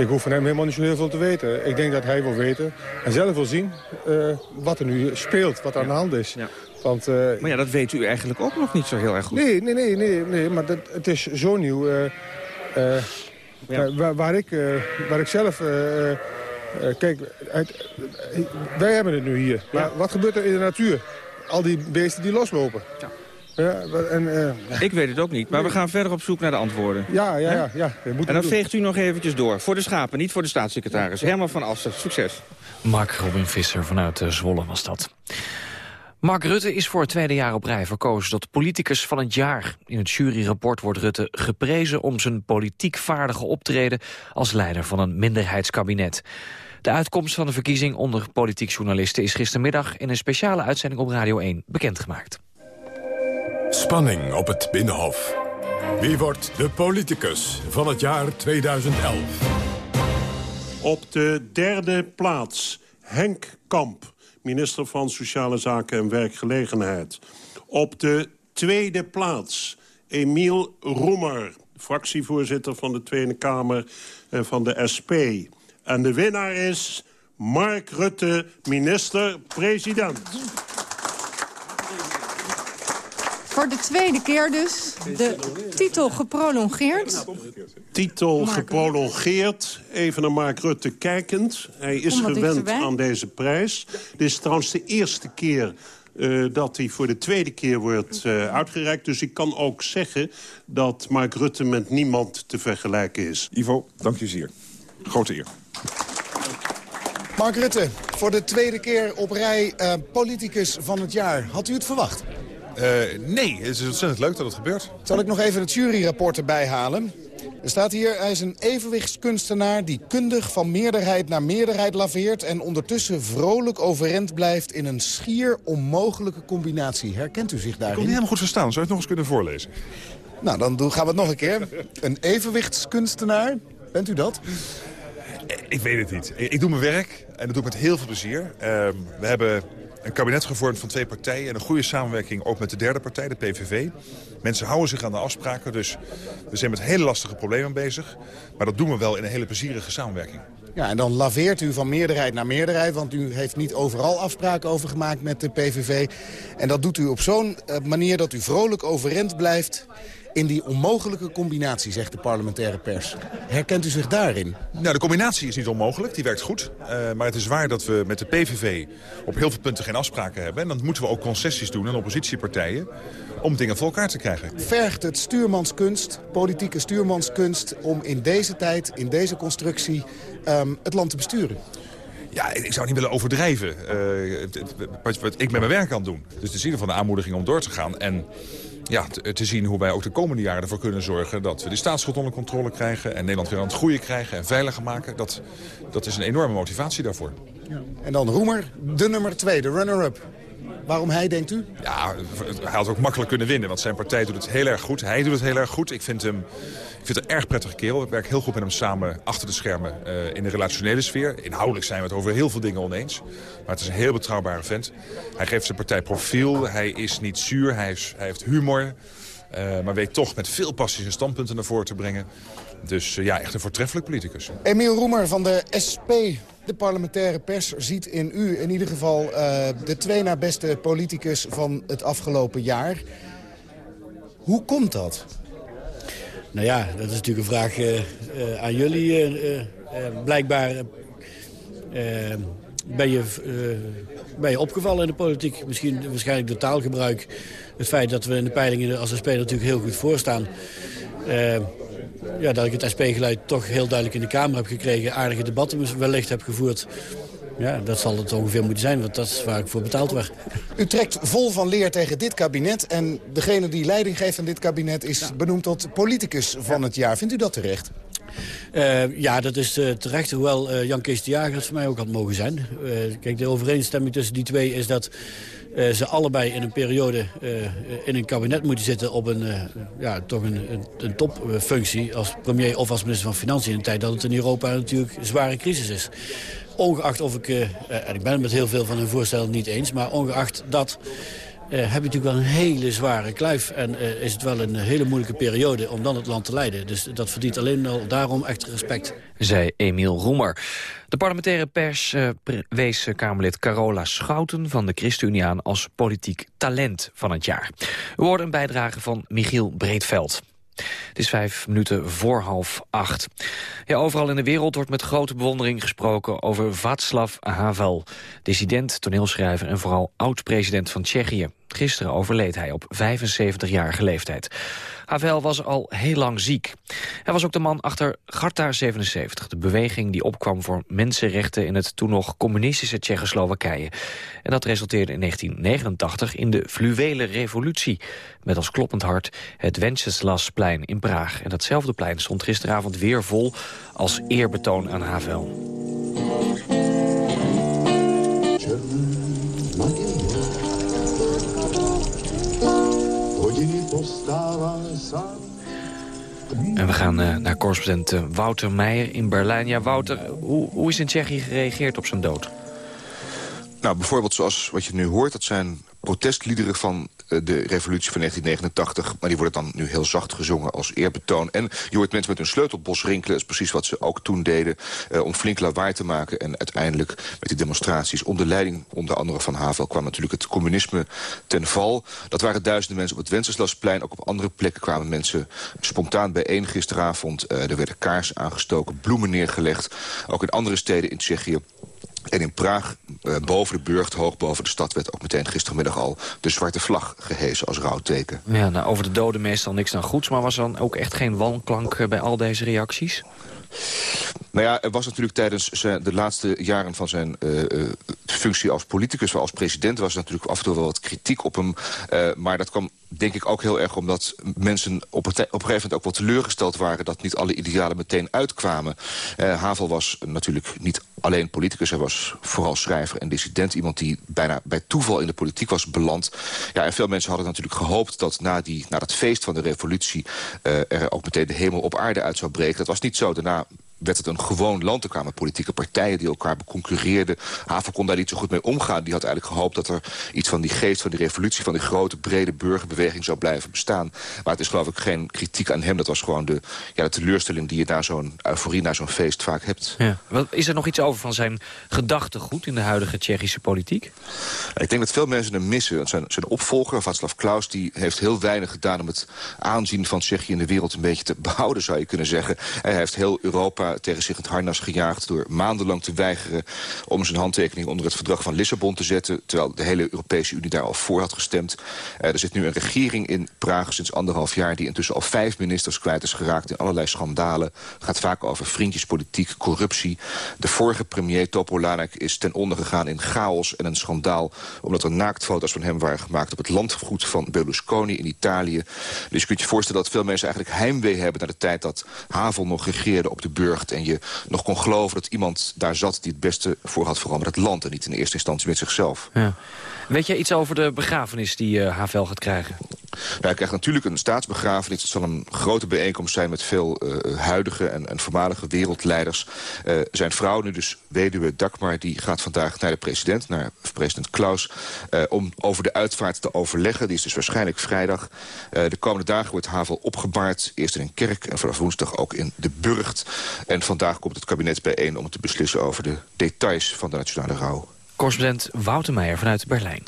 ik hoef van hem helemaal niet zo heel veel te weten. Ik denk dat hij wil weten en zelf wil zien uh, wat er nu speelt, wat er aan de hand is. Ja. Want, uh, maar ja, dat weet u eigenlijk ook nog niet zo heel erg goed. Nee, nee, nee, nee, nee maar dat, het is zo nieuw. Ja. Waar, waar, ik, waar ik zelf... kijk, het, wij hebben het nu hier. Maar wat gebeurt er in de natuur? Al die beesten die loslopen. Ja. Ja, en, uh, ik weet het ook niet, maar we gaan verder op zoek naar de antwoorden. Ja, ja, ja. ja en dan veegt u nog eventjes door. Voor de schapen, niet voor de staatssecretaris. Herman van Assen, succes. Mark Robin Visser vanuit Zwolle was dat. Mark Rutte is voor het tweede jaar op rij verkozen tot politicus van het jaar. In het juryrapport wordt Rutte geprezen om zijn politiek vaardige optreden als leider van een minderheidskabinet. De uitkomst van de verkiezing onder politiek journalisten is gistermiddag in een speciale uitzending op Radio 1 bekendgemaakt. Spanning op het Binnenhof. Wie wordt de politicus van het jaar 2011? Op de derde plaats Henk Kamp, minister van Sociale Zaken en Werkgelegenheid. Op de tweede plaats Emiel Roemer, fractievoorzitter van de Tweede Kamer van de SP. En de winnaar is Mark Rutte, minister-president. Voor de tweede keer dus. De titel geprolongeerd. Titel geprolongeerd. Even naar Mark Rutte kijkend. Hij is gewend aan deze prijs. Dit is trouwens de eerste keer uh, dat hij voor de tweede keer wordt uh, uitgereikt. Dus ik kan ook zeggen dat Mark Rutte met niemand te vergelijken is. Ivo, dank je zeer. Grote eer. Mark Rutte, voor de tweede keer op rij uh, politicus van het jaar. Had u het verwacht? Uh, nee, het is ontzettend leuk dat het gebeurt. Zal ik nog even het juryrapport erbij halen? Er staat hier, hij is een evenwichtskunstenaar die kundig van meerderheid naar meerderheid laveert... en ondertussen vrolijk overeind blijft in een schier onmogelijke combinatie. Herkent u zich daarin? Ik kon niet helemaal goed verstaan. Zou je het nog eens kunnen voorlezen? Nou, dan gaan we het nog een keer. Een evenwichtskunstenaar, bent u dat? Ik weet het niet. Ik doe mijn werk en dat doe ik met heel veel plezier. Uh, we hebben een kabinet gevormd van twee partijen... en een goede samenwerking ook met de derde partij, de PVV. Mensen houden zich aan de afspraken, dus we zijn met hele lastige problemen bezig. Maar dat doen we wel in een hele plezierige samenwerking. Ja, en dan laveert u van meerderheid naar meerderheid... want u heeft niet overal afspraken over gemaakt met de PVV. En dat doet u op zo'n eh, manier dat u vrolijk overeind blijft in die onmogelijke combinatie, zegt de parlementaire pers. Herkent u zich daarin? Nou, de combinatie is niet onmogelijk, die werkt goed. Uh, maar het is waar dat we met de PVV op heel veel punten geen afspraken hebben. En dan moeten we ook concessies doen aan oppositiepartijen om dingen voor elkaar te krijgen. Vergt het stuurmanskunst, politieke stuurmanskunst... om in deze tijd, in deze constructie, um, het land te besturen? Ja, ik zou niet willen overdrijven. Uh, wat, wat, ik met mijn werk kan doen. Dus het is in ieder geval de aanmoediging om door te gaan. En ja, te, te, zien hoe wij ook de komende jaren ervoor kunnen zorgen... dat we de staatsschuld onder controle krijgen... en Nederland weer aan het groeien krijgen en veiliger maken. Dat, dat is een enorme motivatie daarvoor. En dan Roemer, de nummer twee, de runner-up. Waarom hij, denkt u? Ja, hij had ook makkelijk kunnen winnen, want zijn partij doet het heel erg goed. Hij doet het heel erg goed. Ik vind hem, ik vind een erg prettige kerel. Ik werk heel goed met hem samen achter de schermen uh, in de relationele sfeer. Inhoudelijk zijn we het over heel veel dingen oneens. Maar het is een heel betrouwbare vent. Hij geeft zijn partij profiel. Hij is niet zuur. Hij, heeft humor. Uh, maar weet toch met veel passie zijn standpunten naar voren te brengen. Dus uh, ja, echt een voortreffelijk politicus. Emiel Roemer van de SP de parlementaire pers ziet in u in ieder geval uh, de twee na beste politicus van het afgelopen jaar. Hoe komt dat? Nou ja, dat is natuurlijk een vraag uh, uh, aan jullie. blijkbaar ben, je, ben je opgevallen in de politiek. Misschien waarschijnlijk de taalgebruik. Het feit dat we in de peilingen als SP natuurlijk heel goed voorstaan ja, dat ik het SP-geluid toch heel duidelijk in de Kamer heb gekregen. Aardige debatten wellicht heb gevoerd. ja, dat zal het ongeveer moeten zijn, want dat is waar ik voor betaald werd. U trekt vol van leer tegen dit kabinet. En degene die leiding geeft aan dit kabinet is benoemd tot politicus van het jaar. Vindt u dat terecht? Uh, ja, dat is uh, terecht. Hoewel uh, Jan Kees de Jager het voor mij ook had mogen zijn. kijk, de overeenstemming tussen die twee is dat ze allebei in een periode in een kabinet moeten zitten... op een, ja, toch een, een, topfunctie als premier of als minister van Financiën... in een tijd dat het in Europa natuurlijk een zware crisis is. Ongeacht of ik, en ik ben het met heel veel van hun voorstellen niet eens... maar ongeacht dat heb je natuurlijk wel een hele zware kluif. En uh, is het wel een hele moeilijke periode om dan het land te leiden. Dus dat verdient alleen al daarom echt respect. Zei Emiel Roemer. De parlementaire pers uh, wees Kamerlid Carola Schouten van de ChristenUnie aan als politiek talent van het jaar. We een bijdrage van Michiel Breedveld. Het is vijf minuten voor half acht. Ja, overal in de wereld wordt met grote bewondering gesproken over Václav Havel. Dissident, toneelschrijver en vooral oud-president van Tsjechië. Gisteren overleed hij op 75-jarige leeftijd. Havel was al heel lang ziek. Hij was ook de man achter Garta 77, de beweging die opkwam voor mensenrechten in het toen nog communistische Tsjechoslowakije. En dat resulteerde in 1989 in de Fluwele Revolutie, met als kloppend hart het Wenceslasplein in Praag. En datzelfde plein stond gisteravond weer vol als eerbetoon aan Havel. En we gaan uh, naar correspondent uh, Wouter Meijer in Berlijn. Ja, Wouter, hoe, hoe is in Tsjechië gereageerd op zijn dood? Nou, bijvoorbeeld zoals wat je nu hoort... dat zijn protestliederen van eh, de revolutie van 1989. Maar die worden dan nu heel zacht gezongen als eerbetoon. En je hoort mensen met hun sleutelbos rinkelen. Dat is precies wat ze ook toen deden. Uh, om flink lawaai te maken. En uiteindelijk met die demonstraties onder leiding onder andere van Havel... kwam natuurlijk het communisme ten val. Dat waren duizenden mensen op het Wenceslasplein. Ook op andere plekken kwamen mensen spontaan bijeen gisteravond. Uh, er werden kaarsen aangestoken, bloemen neergelegd. Ook in andere steden in Tsjechië en in Praag, uh, boven de burcht, hoog boven de stad... werd ook meteen gistermiddag al de zwarte vlag gehezen als rouwteken. Ja, nou, over de doden meestal niks dan goeds... maar was dan ook echt geen wanklank eh, bij al deze reacties? Nou ja, er was natuurlijk tijdens de laatste jaren van zijn uh, functie als politicus... als president was natuurlijk af en toe wel wat kritiek op hem. Uh, maar dat kwam denk ik ook heel erg omdat mensen op, het, op een gegeven moment ook wel teleurgesteld waren... dat niet alle idealen meteen uitkwamen. Havel was natuurlijk niet alleen politicus. Hij was vooral schrijver en dissident. Iemand die bijna bij toeval in de politiek was beland. Ja, en veel mensen hadden natuurlijk gehoopt dat na, die, na dat feest van de revolutie... Er ook meteen de hemel op aarde uit zou breken. Dat was niet zo. Daarna werd het een gewoon land. Er kwamen politieke partijen die elkaar beconcurreerden. Havel kon daar niet zo goed mee omgaan. Die had eigenlijk gehoopt dat er iets van die geest van die revolutie... van die grote, brede burgerbeweging zou blijven bestaan. Maar het is geloof ik geen kritiek aan hem. Dat was gewoon de, ja, de teleurstelling die je na zo'n euforie, na zo'n feest vaak hebt. Ja. Is er nog iets over van zijn gedachtegoed in de huidige Tsjechische politiek? Ik denk dat veel mensen hem missen. Zijn, zijn opvolger, Václav Klaus, die heeft heel weinig gedaan... om het aanzien van Tsjechië in de wereld een beetje te behouden, zou je kunnen zeggen. Hij heeft heel Europa tegen zich het harnas gejaagd... door maandenlang te weigeren om zijn handtekening onder het verdrag van Lissabon te zetten... terwijl de hele Europese Unie daar al voor had gestemd. Uh, er zit nu een regering in Praag sinds anderhalf jaar... die intussen al vijf ministers kwijt is geraakt in allerlei schandalen. Het gaat vaak over vriendjespolitiek, corruptie. De vorige premier Topolanek is ten onder gegaan in chaos en een schandaal... omdat er naaktfoto's van hem waren gemaakt op het landgoed van Berlusconi in Italië. Dus je kunt je voorstellen dat veel mensen eigenlijk heimwee hebben... naar de tijd dat Havel nog regeerde op de en je nog kon geloven dat iemand daar zat... die het beste voor had, vooral met het land... en niet in eerste instantie met zichzelf. Ja. Weet jij iets over de begrafenis die uh, Havel gaat krijgen? Ja, hij krijgt natuurlijk een staatsbegrafenis. Het zal een grote bijeenkomst zijn met veel uh, huidige en, en, voormalige wereldleiders. Uh, zijn vrouw, nu dus weduwe Dagmar, die gaat vandaag naar de president, naar president Klaus, uh, om over de uitvaart te overleggen. Die is dus waarschijnlijk vrijdag. de komende dagen wordt Havel opgebaard. Eerst in een kerk en vanaf woensdag ook in de Burgt. En vandaag komt het kabinet bijeen om te beslissen over de details van de nationale rouw. Correspondent Wouter Meijer vanuit Berlijn.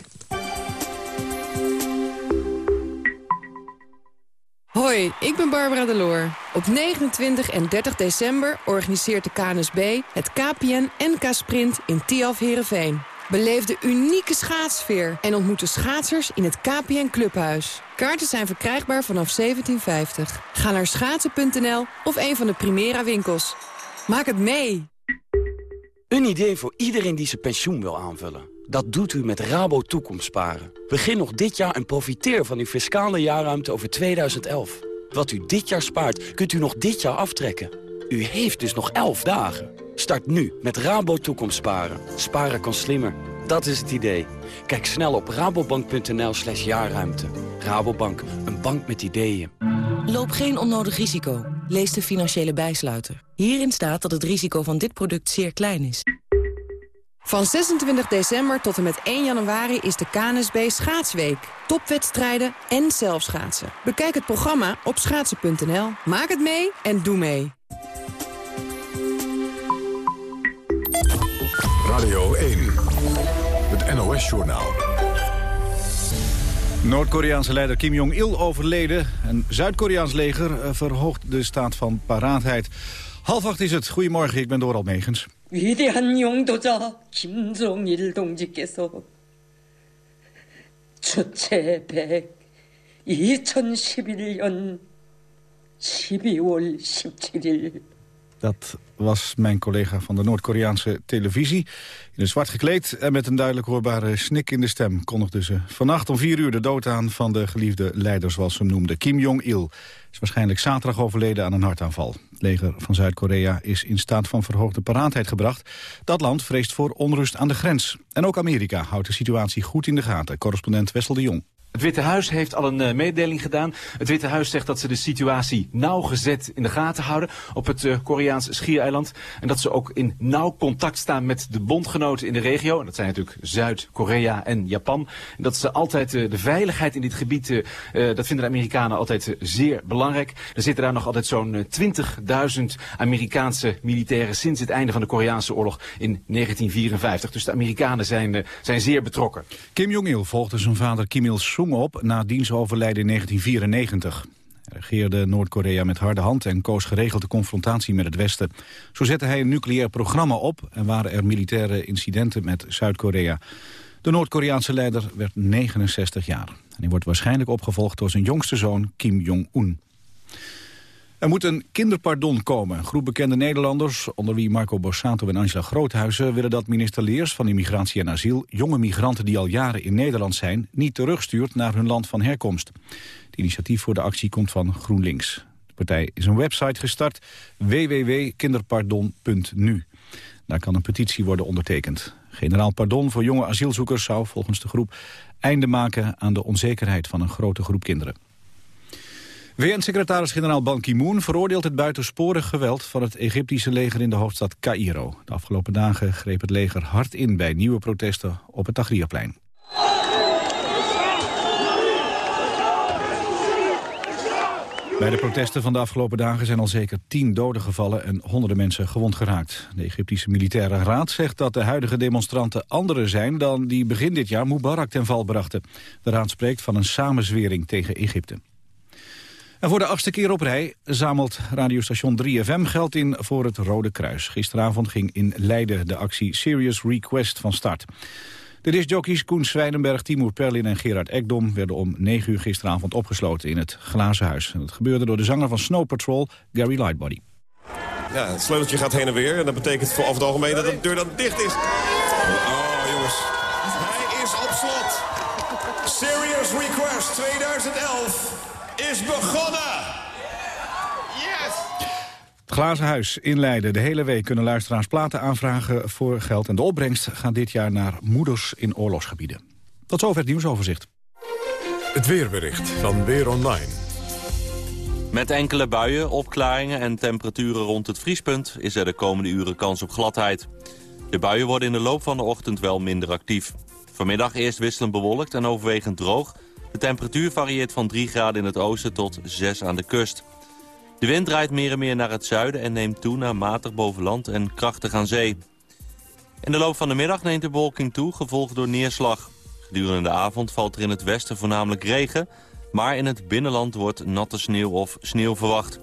Hoi, ik ben Barbara Deloor. Op 29 en 30 december organiseert de KNSB het KPN NK Sprint in Tiaf Herenveen. Beleef de unieke schaatsfeer en ontmoet de schaatsers in het KPN Clubhuis. Kaarten zijn verkrijgbaar vanaf 1750. Ga naar schaatsen.nl of een van de Primera winkels. Maak het mee! Een idee voor iedereen die zijn pensioen wil aanvullen. Dat doet u met Rabo Toekomstsparen. Begin nog dit jaar en profiteer van uw fiscale jaarruimte over 2011. Wat u dit jaar spaart, kunt u nog dit jaar aftrekken. U heeft dus nog 11 dagen. Start nu met Rabo Toekomstsparen. Sparen kan slimmer. Dat is het idee. Kijk snel op rabobank.nl slash jaarruimte. Rabobank, een bank met ideeën. Loop geen onnodig risico. Lees de financiële bijsluiter. Hierin staat dat het risico van dit product zeer klein is. Van 26 december tot en met 1 januari is de KNSB Schaatsweek. Topwedstrijden en zelfschaatsen. Bekijk het programma op schaatsen.nl. Maak het mee en doe mee. Radio 1, het NOS-journaal. Noord-Koreaanse leider Kim Jong-il overleden. Een Zuid-Koreaans leger eh, verhoogt de staat van paraatheid. Half acht is het. Goedemorgen, ik ben Doral Megens. 위대한 용도자 김정일 동지께서 주체 100 2011년 12월 17일 Dat was mijn collega van de Noord-Koreaanse televisie. In het zwart gekleed en met een duidelijk hoorbare snik in de stem... kondigde ze vannacht om vier uur de dood aan van de geliefde leider... zoals ze hem noemde, Kim Jong-il. is waarschijnlijk zaterdag overleden aan een hartaanval. Het leger van Zuid-Korea is in staat van verhoogde paraatheid gebracht. Dat land vreest voor onrust aan de grens. En ook Amerika houdt de situatie goed in de gaten. Correspondent Wessel de Jong. Het Witte Huis heeft al een uh, mededeling gedaan. Het Witte Huis zegt dat ze de situatie nauwgezet in de gaten houden op het uh, Koreaans schiereiland. En dat ze ook in nauw contact staan met de bondgenoten in de regio. En dat zijn natuurlijk Zuid-Korea en Japan. En dat ze altijd uh, de veiligheid in dit gebied, dat vinden de Amerikanen altijd zeer belangrijk. Er zitten daar nog altijd zo'n 20.000 Amerikaanse militairen sinds het einde van de Koreaanse oorlog in 1954. Dus de Amerikanen zijn, zijn zeer betrokken. Kim Jong-il volgde zijn vader Kim Il-sung op na diens overlijden in 1994. Hij regeerde Noord-Korea met harde hand en koos geregeld de confrontatie met het Westen. Zo zette hij een nucleair programma op en waren er militaire incidenten met Zuid-Korea. De Noord-Koreaanse leider werd 69 jaar. En hij wordt waarschijnlijk opgevolgd door zijn jongste zoon Kim Jong-un. Er moet een kinderpardon komen. Een groep bekende Nederlanders, onder wie Marco Borsato en Angela Groothuizen... willen dat minister Leers van Immigratie en Asiel... jonge migranten die al jaren in Nederland zijn... niet terugstuurt naar hun land van herkomst. Het initiatief voor de actie komt van GroenLinks. De partij is een website gestart, www.kinderpardon.nu. Daar kan een petitie worden ondertekend. Generaal pardon voor jonge asielzoekers zou volgens de groep... einde maken aan de onzekerheid van een grote groep kinderen. VN-secretaris-generaal Ban Ki-moon veroordeelt het buitensporig geweld van het Egyptische leger in de hoofdstad Cairo. De afgelopen dagen greep het leger hard in bij nieuwe protesten op het Tahrirplein. Bij de protesten van de afgelopen dagen zijn al zeker tien doden gevallen en honderden mensen gewond geraakt. De Egyptische Militaire Raad zegt dat de huidige demonstranten andere zijn dan die begin dit jaar Mubarak ten val brachten. De raad spreekt van een samenzwering tegen Egypte. Voor de achtste keer op rij zamelt radiostation 3FM geld in voor het Rode Kruis. Gisteravond ging in Leiden de actie Serious Request van start. De discjockeys Koen Zwijnenberg, Timur Perlin en Gerard Ekdom... werden om 9 uur gisteravond opgesloten in het Glazen Huis. Dat gebeurde door de zanger van Snow Patrol, Gary Lightbody. Ja, het sleuteltje gaat heen en weer. En dat betekent voor over het algemeen dat de deur dan dicht is. Oh, jongens. Is begonnen. Yes! Het Glazen Huis in Leiden. De hele week kunnen luisteraars platen aanvragen voor geld. En de opbrengst gaat dit jaar naar moeders in oorlogsgebieden. Tot zover het nieuwsoverzicht. Het weerbericht van Weer Online. Met enkele buien, opklaringen en temperaturen rond het vriespunt... is er de komende uren kans op gladheid. De buien worden in de loop van de ochtend wel minder actief. Vanmiddag eerst wisselend bewolkt en overwegend droog... De temperatuur varieert van 3 graden in het oosten tot 6 aan de kust. De wind draait meer en meer naar het zuiden en neemt toe naar matig boven land en krachtig aan zee. In de loop van de middag neemt de bewolking toe, gevolgd door neerslag. Gedurende de avond valt er in het westen voornamelijk regen... maar in het binnenland wordt natte sneeuw of sneeuw verwacht.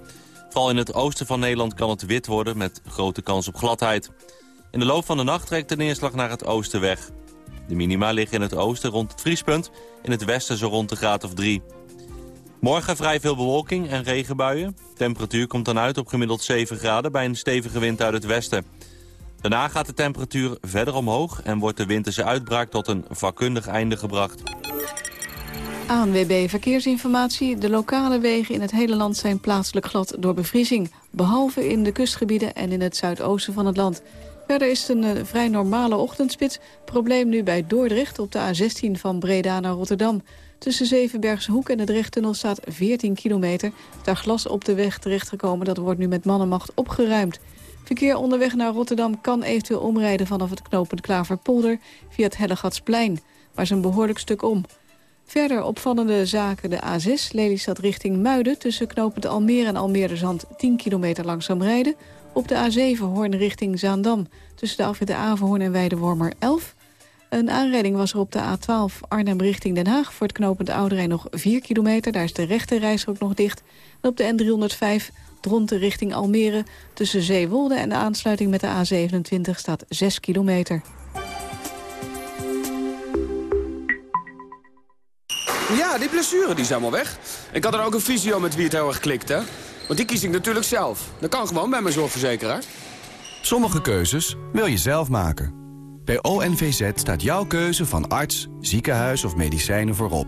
Vooral in het oosten van Nederland kan het wit worden met grote kans op gladheid. In de loop van de nacht trekt de neerslag naar het oosten weg. De minima liggen in het oosten rond het vriespunt, in het westen zo rond de graad of 3. Morgen vrij veel bewolking en regenbuien. Temperatuur komt dan uit op gemiddeld 7 graden bij een stevige wind uit het westen. Daarna gaat de temperatuur verder omhoog en wordt de winterse uitbraak tot een vakkundig einde gebracht. ANWB Verkeersinformatie. De lokale wegen in het hele land zijn plaatselijk glad door bevriezing. Behalve in de kustgebieden en in het zuidoosten van het land. Verder is het een uh, vrij normale ochtendspits. Probleem nu bij Dordrecht op de A16 van Breda naar Rotterdam. Tussen Zevenbergse Hoek en de Drechttunnel staat 14 kilometer. Daar glas op de weg terechtgekomen. Dat wordt nu met mannenmacht opgeruimd. Verkeer onderweg naar Rotterdam kan eventueel omrijden vanaf het knooppunt Klaverpolder via het Hellegatsplein. Maar is een behoorlijk stuk om. Verder opvallende zaken de A6, Lelystad richting Muiden... tussen knooppunt Almere en Almere Zand 10 kilometer langzaam rijden. Op de A7 Hoorn richting Zaandam tussen de afrit Averhoorn en Weidewormer 11. Een aanrijding was er op de A12 Arnhem richting Den Haag... voor het knooppunt Ouderijn nog 4 kilometer. Daar is de rechte ook nog dicht. En op de N305 Dronten richting Almere... tussen Zeewolde en de aansluiting met de A27 staat 6 kilometer. Ja, die blessure die is helemaal weg. Ik had er ook een visio met wie het heel erg klikt, hè? Want die kies ik natuurlijk zelf. Dat kan gewoon bij mijn zorgverzekeraar. Sommige keuzes wil je zelf maken. Bij ONVZ staat jouw keuze van arts, ziekenhuis of medicijnen voorop.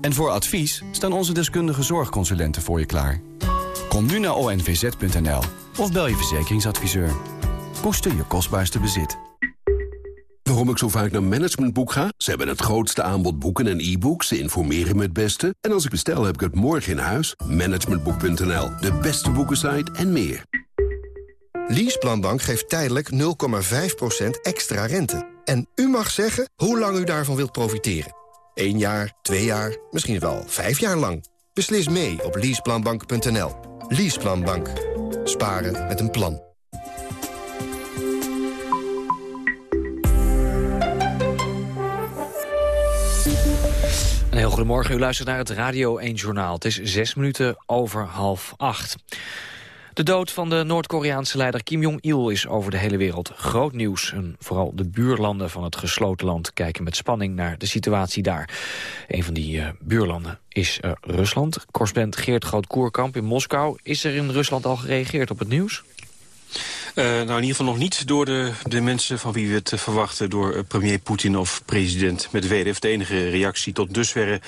En voor advies staan onze deskundige zorgconsulenten voor je klaar. Kom nu naar onvz.nl of bel je verzekeringsadviseur. Koester je kostbaarste bezit. Waarom ik zo vaak naar Managementboek ga? Ze hebben het grootste aanbod boeken en e-books. Ze informeren me het beste. En als ik bestel, heb ik het morgen in huis. Managementboek.nl, de beste boekensite en meer. Leaseplanbank geeft tijdelijk 0,5% extra rente. En u mag zeggen hoe lang u daarvan wilt profiteren. Eén jaar, twee jaar, misschien wel vijf jaar lang. Beslis mee op leaseplanbank.nl. Leaseplanbank. Sparen met een plan. Een heel goedemorgen, u luistert naar het Radio 1 Journaal. Het is zes minuten over half acht. De dood van de Noord-Koreaanse leider Kim Jong-il is over de hele wereld groot nieuws. En vooral de buurlanden van het gesloten land kijken met spanning naar de situatie daar. Een van die uh, buurlanden is uh, Rusland. Correspondent Geert Groot-Koerkamp in Moskou. Is er in Rusland al gereageerd op het nieuws? Uh, nou, in ieder geval nog niet door de, de mensen van wie we het uh, verwachten... door uh, premier Poetin of president Medvedev. De enige reactie tot dusverre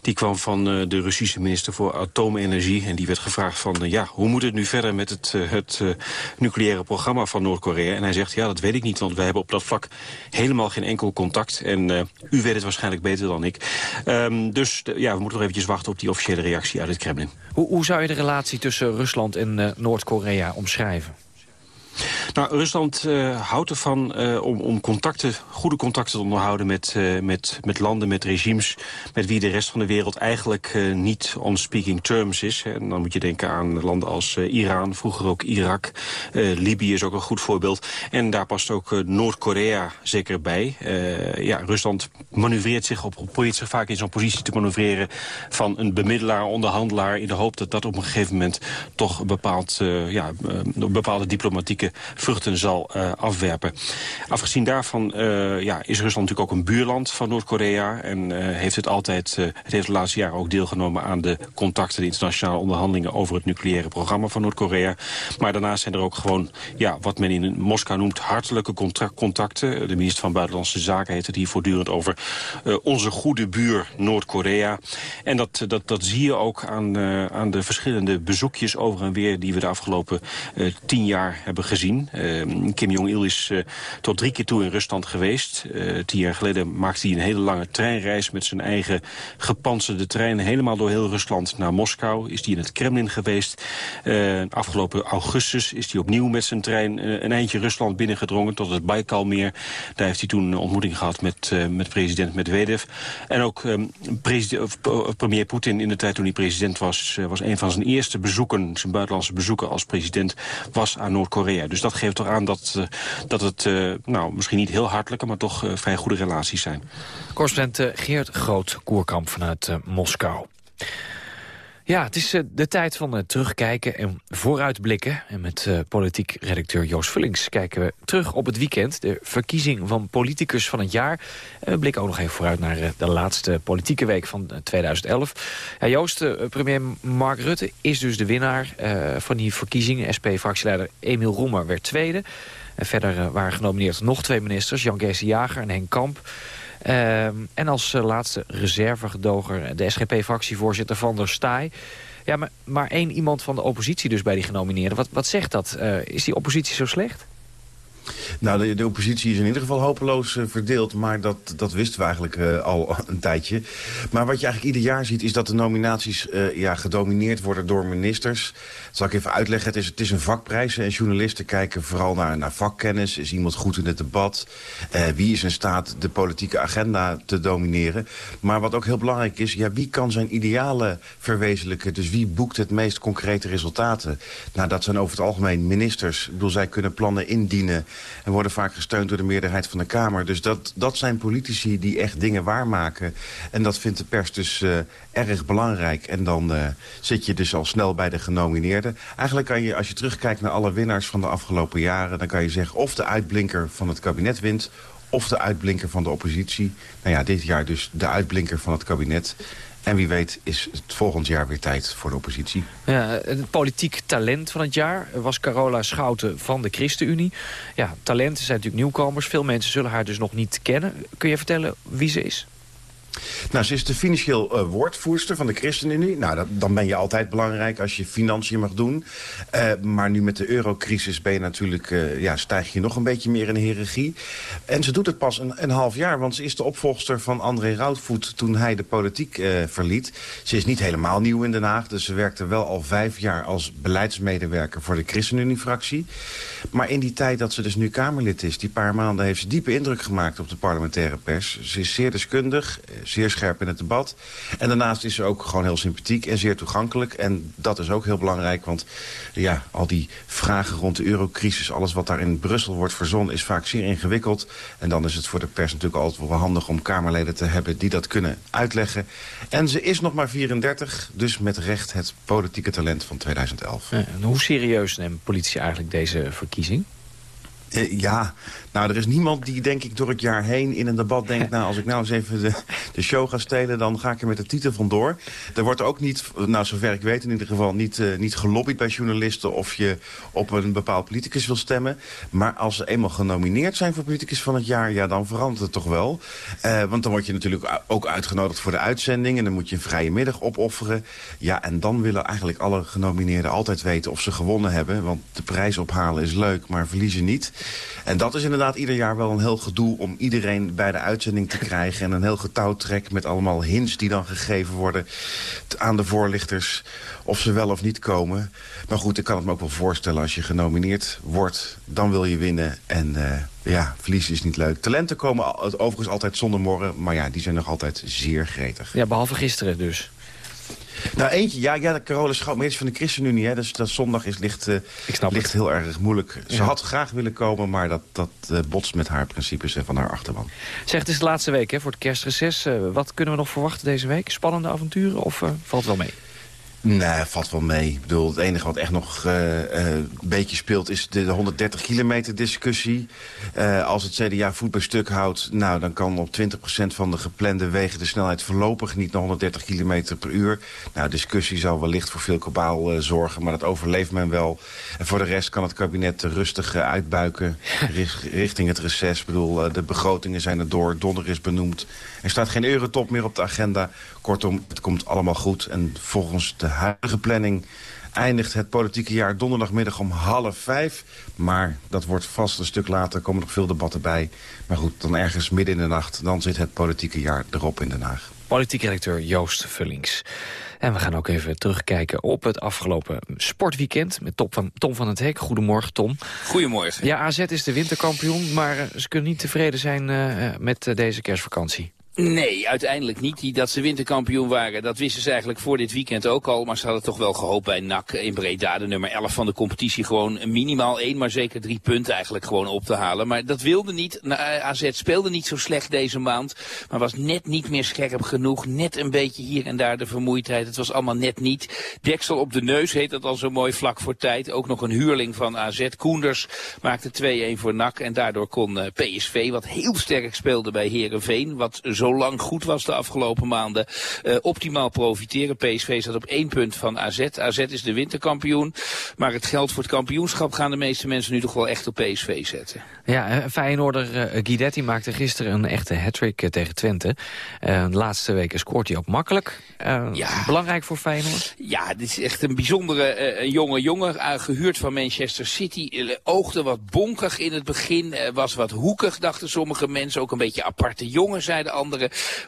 die kwam van de Russische minister voor Atoomenergie. En die werd gevraagd van, ja, hoe moet het nu verder met het, het nucleaire programma van Noord-Korea? En hij zegt, ja, dat weet ik niet, want we hebben op dat vlak helemaal geen enkel contact. En u weet het waarschijnlijk beter dan ik. Um, dus ja, we moeten nog eventjes wachten op die officiële reactie uit het Kremlin. Hoe, hoe zou je de relatie tussen Rusland en Noord-Korea omschrijven? Nou, Rusland uh, houdt ervan uh, om, om contacten, goede contacten te onderhouden met, uh, met, met landen, met regimes... met wie de rest van de wereld eigenlijk niet on speaking terms is. En dan moet je denken aan landen als Iran, vroeger ook Irak. Libië is ook een goed voorbeeld. En daar past ook Noord-Korea zeker bij. ja, Rusland manoeuvreert zich op, probeert zich vaak in zo'n positie te manoeuvreren... van een bemiddelaar, onderhandelaar... in de hoop dat dat op een gegeven moment toch bepaald, ja, bepaalde diplomatieke vruchten zal uh, afwerpen. Afgezien daarvan uh, ja, is Rusland natuurlijk ook een buurland van Noord-Korea... en uh, heeft het altijd, het heeft de laatste jaren ook deelgenomen aan de contacten... de internationale onderhandelingen over het nucleaire programma van Noord-Korea. Maar daarnaast zijn er ook gewoon, ja, wat men in Moskou noemt, hartelijke contacten. De minister van Buitenlandse Zaken heeft het hier voortdurend over onze goede buur Noord-Korea. En dat, dat, dat zie je ook aan, aan de verschillende bezoekjes over en weer... die we de afgelopen tien jaar hebben gezien Uh, Kim Jong-il is uh, tot drie keer toe in Rusland geweest. Uh, tien jaar geleden maakte hij een hele lange treinreis met zijn eigen gepantserde trein. Helemaal door heel Rusland naar Moskou. Is hij in het Kremlin geweest. afgelopen augustus is hij opnieuw met zijn trein een eindje Rusland binnengedrongen tot het Baikalmeer. Daar heeft hij toen een ontmoeting gehad met, met president Medvedev. En ook um, premier Poetin in de tijd toen hij president was... was een van zijn eerste bezoeken, zijn buitenlandse bezoeken als president... was aan Noord-Korea. Dus dat geeft toch aan dat, uh, dat het uh, nou, misschien niet heel hartelijke... maar toch uh, vrij goede relaties zijn. Correspondent Geert Groot-Koerkamp vanuit Moskou. Ja, het is uh, de tijd van uh, terugkijken en vooruitblikken. En met uh, politiek redacteur Joost Vullings kijken we terug op het weekend. De verkiezing van politicus van het jaar. En we blikken ook nog even vooruit naar de laatste politieke week van 2011. Ja, Joost, premier Mark Rutte is dus de winnaar van die verkiezingen. SP-fractieleider Emiel Roemer werd tweede. En verder eh, waren genomineerd nog twee ministers, Jan Kees Jager en Henk Kamp. Ehm, en als eh, laatste reservegedoger de SGP-fractievoorzitter Van der Staaij. Ja, maar, maar één iemand van de oppositie dus bij die genomineerden. Wat, wat zegt dat? Eh, is die oppositie zo slecht? Nou, de, de, oppositie is in ieder geval hopeloos uh, verdeeld. Maar dat, dat wisten we eigenlijk uh, al een tijdje. Maar wat je eigenlijk ieder jaar ziet... is dat de nominaties uh, ja, gedomineerd worden door ministers. Dat zal ik even uitleggen. Het is, het is een vakprijs. En journalisten kijken vooral naar, naar vakkennis. Is iemand goed in het debat? wie is in staat de politieke agenda te domineren? Maar wat ook heel belangrijk is... Ja, wie kan zijn idealen verwezenlijken? Dus wie boekt het meest concrete resultaten? Nou, dat zijn over het algemeen ministers. Ik bedoel, zij kunnen plannen indienen en worden vaak gesteund door de meerderheid van de Kamer. Dus dat, dat zijn politici die echt dingen waarmaken. En dat vindt de pers dus uh, erg belangrijk. En dan uh, zit je dus al snel bij de genomineerden. Eigenlijk kan je, als je terugkijkt naar alle winnaars van de afgelopen jaren... dan kan je zeggen of de uitblinker van het kabinet wint of de uitblinker van de oppositie. Nou ja, dit jaar dus de uitblinker van het kabinet. En wie weet is het volgend jaar weer tijd voor de oppositie. Ja, het politiek talent van het jaar was Carola Schouten van de ChristenUnie. Ja, talenten zijn natuurlijk nieuwkomers. Veel mensen zullen haar dus nog niet kennen. Kun je vertellen wie ze is? Nou, ze is de financieel uh, woordvoerster van de ChristenUnie. Nou, dat, dan ben je altijd belangrijk als je financiën mag doen. Uh, maar nu met de eurocrisis ben je natuurlijk, uh, ja, stijg je nog een beetje meer in de hiërarchie. En ze doet het pas een, een half jaar, want ze is de opvolgster van André Routvoet toen hij de politiek verliet. Ze is niet helemaal nieuw in Den Haag, dus ze werkte wel al vijf jaar als beleidsmedewerker voor de ChristenUnie-fractie. Maar in die tijd dat ze dus nu Kamerlid is, die paar maanden, heeft ze diepe indruk gemaakt op de parlementaire pers. Ze is zeer deskundig, zeer scherp in het debat. En daarnaast is ze ook gewoon heel sympathiek en zeer toegankelijk. En dat is ook heel belangrijk, want ja, al die vragen rond de eurocrisis... alles wat daar in Brussel wordt verzonnen, is vaak zeer ingewikkeld. En dan is het voor de pers natuurlijk altijd wel handig om Kamerleden te hebben... die dat kunnen uitleggen. En ze is nog maar 34, dus met recht het politieke talent van 2011. en hoe serieus neemt politie eigenlijk deze verkiezing? Uh, ja, nou, er is niemand die, denk ik, door het jaar heen in een debat denkt... nou, als ik nou eens even de, de show ga stelen, dan ga ik er met de titel vandoor. Er wordt ook niet, nou, zover ik weet in ieder geval... niet, uh, niet gelobbyd bij journalisten of je op een bepaald politicus wil stemmen. Maar als ze eenmaal genomineerd zijn voor politicus van het jaar... ja, dan verandert het toch wel. Uh, want dan word je natuurlijk ook uitgenodigd voor de uitzending... en dan moet je een vrije middag opofferen. Ja, en dan willen eigenlijk alle genomineerden altijd weten of ze gewonnen hebben. Want de prijs ophalen is leuk, maar verliezen niet. En dat is inderdaad ieder jaar wel een heel gedoe om iedereen bij de uitzending te krijgen. En een heel getouwtrek met allemaal hints die dan gegeven worden aan de voorlichters. Of ze wel of niet komen. Maar goed, ik kan het me ook wel voorstellen als je genomineerd wordt. Dan wil je winnen. En uh, ja, verliezen is niet leuk. Talenten komen overigens altijd zonder morgen. Maar ja, die zijn nog altijd zeer gretig. Ja, behalve gisteren dus. Nou, eentje, ja, ja Carola Schout, van de ChristenUnie. Hè, dus dat zondag is, ligt, uh, ligt heel erg moeilijk. Ze ja. had graag willen komen, maar dat, dat uh, botst met haar principes en van haar achterban. Zeg, het is de laatste week hè, voor het kerstreces. Uh, wat kunnen we nog verwachten deze week? Spannende avonturen of valt wel mee? Nee, valt wel mee. Ik bedoel, het enige wat echt nog uh, uh, een beetje speelt is de 130 kilometer discussie. Uh, als het CDA voet bij stuk houdt, nou, dan kan op 20% van de geplande wegen de snelheid voorlopig niet naar 130 kilometer per uur. Nou, discussie zal wellicht voor veel kabaal zorgen, maar dat overleeft men wel. En voor de rest kan het kabinet rustig uitbuiken richting het reces. Ik bedoel, de begrotingen zijn er door, donder is benoemd. Er staat geen eurotop meer op de agenda. Kortom, het komt allemaal goed. En volgens de huidige planning eindigt het politieke jaar donderdagmiddag om half vijf. Maar dat wordt vast een stuk later, er komen nog veel debatten bij. Maar goed, dan ergens midden in de nacht, dan zit het politieke jaar erop in Den Haag. Politiek redacteur Joost Vullings. En we gaan ook even terugkijken op het afgelopen sportweekend... met Tom van, Tom van het Hek. Goedemorgen, Tom. Goedemorgen. Ja, AZ is de winterkampioen, maar ze kunnen niet tevreden zijn uh, met uh, deze kerstvakantie. Nee, uiteindelijk niet. Dat ze winterkampioen waren, dat wisten ze eigenlijk voor dit weekend ook al. Maar ze hadden toch wel gehoopt bij NAC in Breda, de nummer 11 van de competitie. Gewoon minimaal één, maar zeker drie punten eigenlijk gewoon op te halen. Maar dat wilde niet. AZ speelde niet zo slecht deze maand. Maar was net niet meer scherp genoeg. Net een beetje hier en daar de vermoeidheid. Het was allemaal net niet. Deksel op de neus heet dat al zo mooi vlak voor tijd. Ook nog een huurling van AZ. Koenders maakte 2-1 voor NAC. En daardoor kon PSV, wat heel sterk speelde bij Herenveen, wat zo zo lang goed was de afgelopen maanden, uh, optimaal profiteren. PSV staat op één punt van AZ. AZ is de winterkampioen. Maar het geld voor het kampioenschap gaan de meeste mensen nu toch wel echt op PSV zetten. Ja, Feyenoorder uh, Guidetti maakte gisteren een echte hat-trick tegen Twente. de laatste weken scoort hij ook makkelijk. ja. Belangrijk voor Feyenoord? Ja, dit is echt een bijzondere een jonge jongen. gehuurd van Manchester City. oogde wat bonkig in het begin. was wat hoekig, dachten sommige mensen. Ook een beetje aparte jongen, zeiden anderen.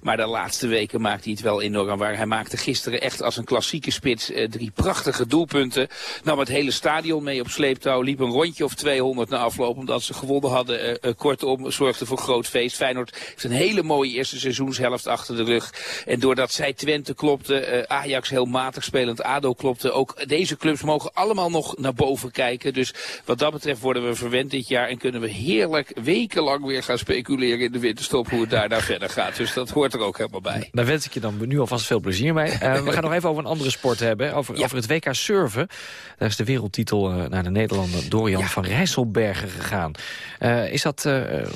Maar de laatste weken maakt hij het wel enorm waar. Hij maakte gisteren echt als een klassieke spits eh, drie prachtige doelpunten. Nam het hele stadion mee op sleeptouw. Liep een rondje of 200 na afloop omdat ze gewonnen hadden. Uh, uh, kortom, zorgde voor groot feest. Feyenoord heeft een hele mooie eerste seizoenshelft achter de rug. En doordat zij Twente klopte, Ajax heel matig spelend, ADO klopte. Ook deze clubs mogen allemaal nog naar boven kijken. Dus wat dat betreft worden we verwend dit jaar. En kunnen we heerlijk wekenlang weer gaan speculeren in de winterstop hoe het daarna verder gaat. Dus dat hoort er ook helemaal bij. Daar wens ik je dan nu alvast veel plezier mee. Uh, we gaan nog even over een andere sport hebben. Over, over het WK surfen. Daar is de wereldtitel uh, naar de Nederlander Dorian ja. van Rijsselbergen gegaan. Uh, is dat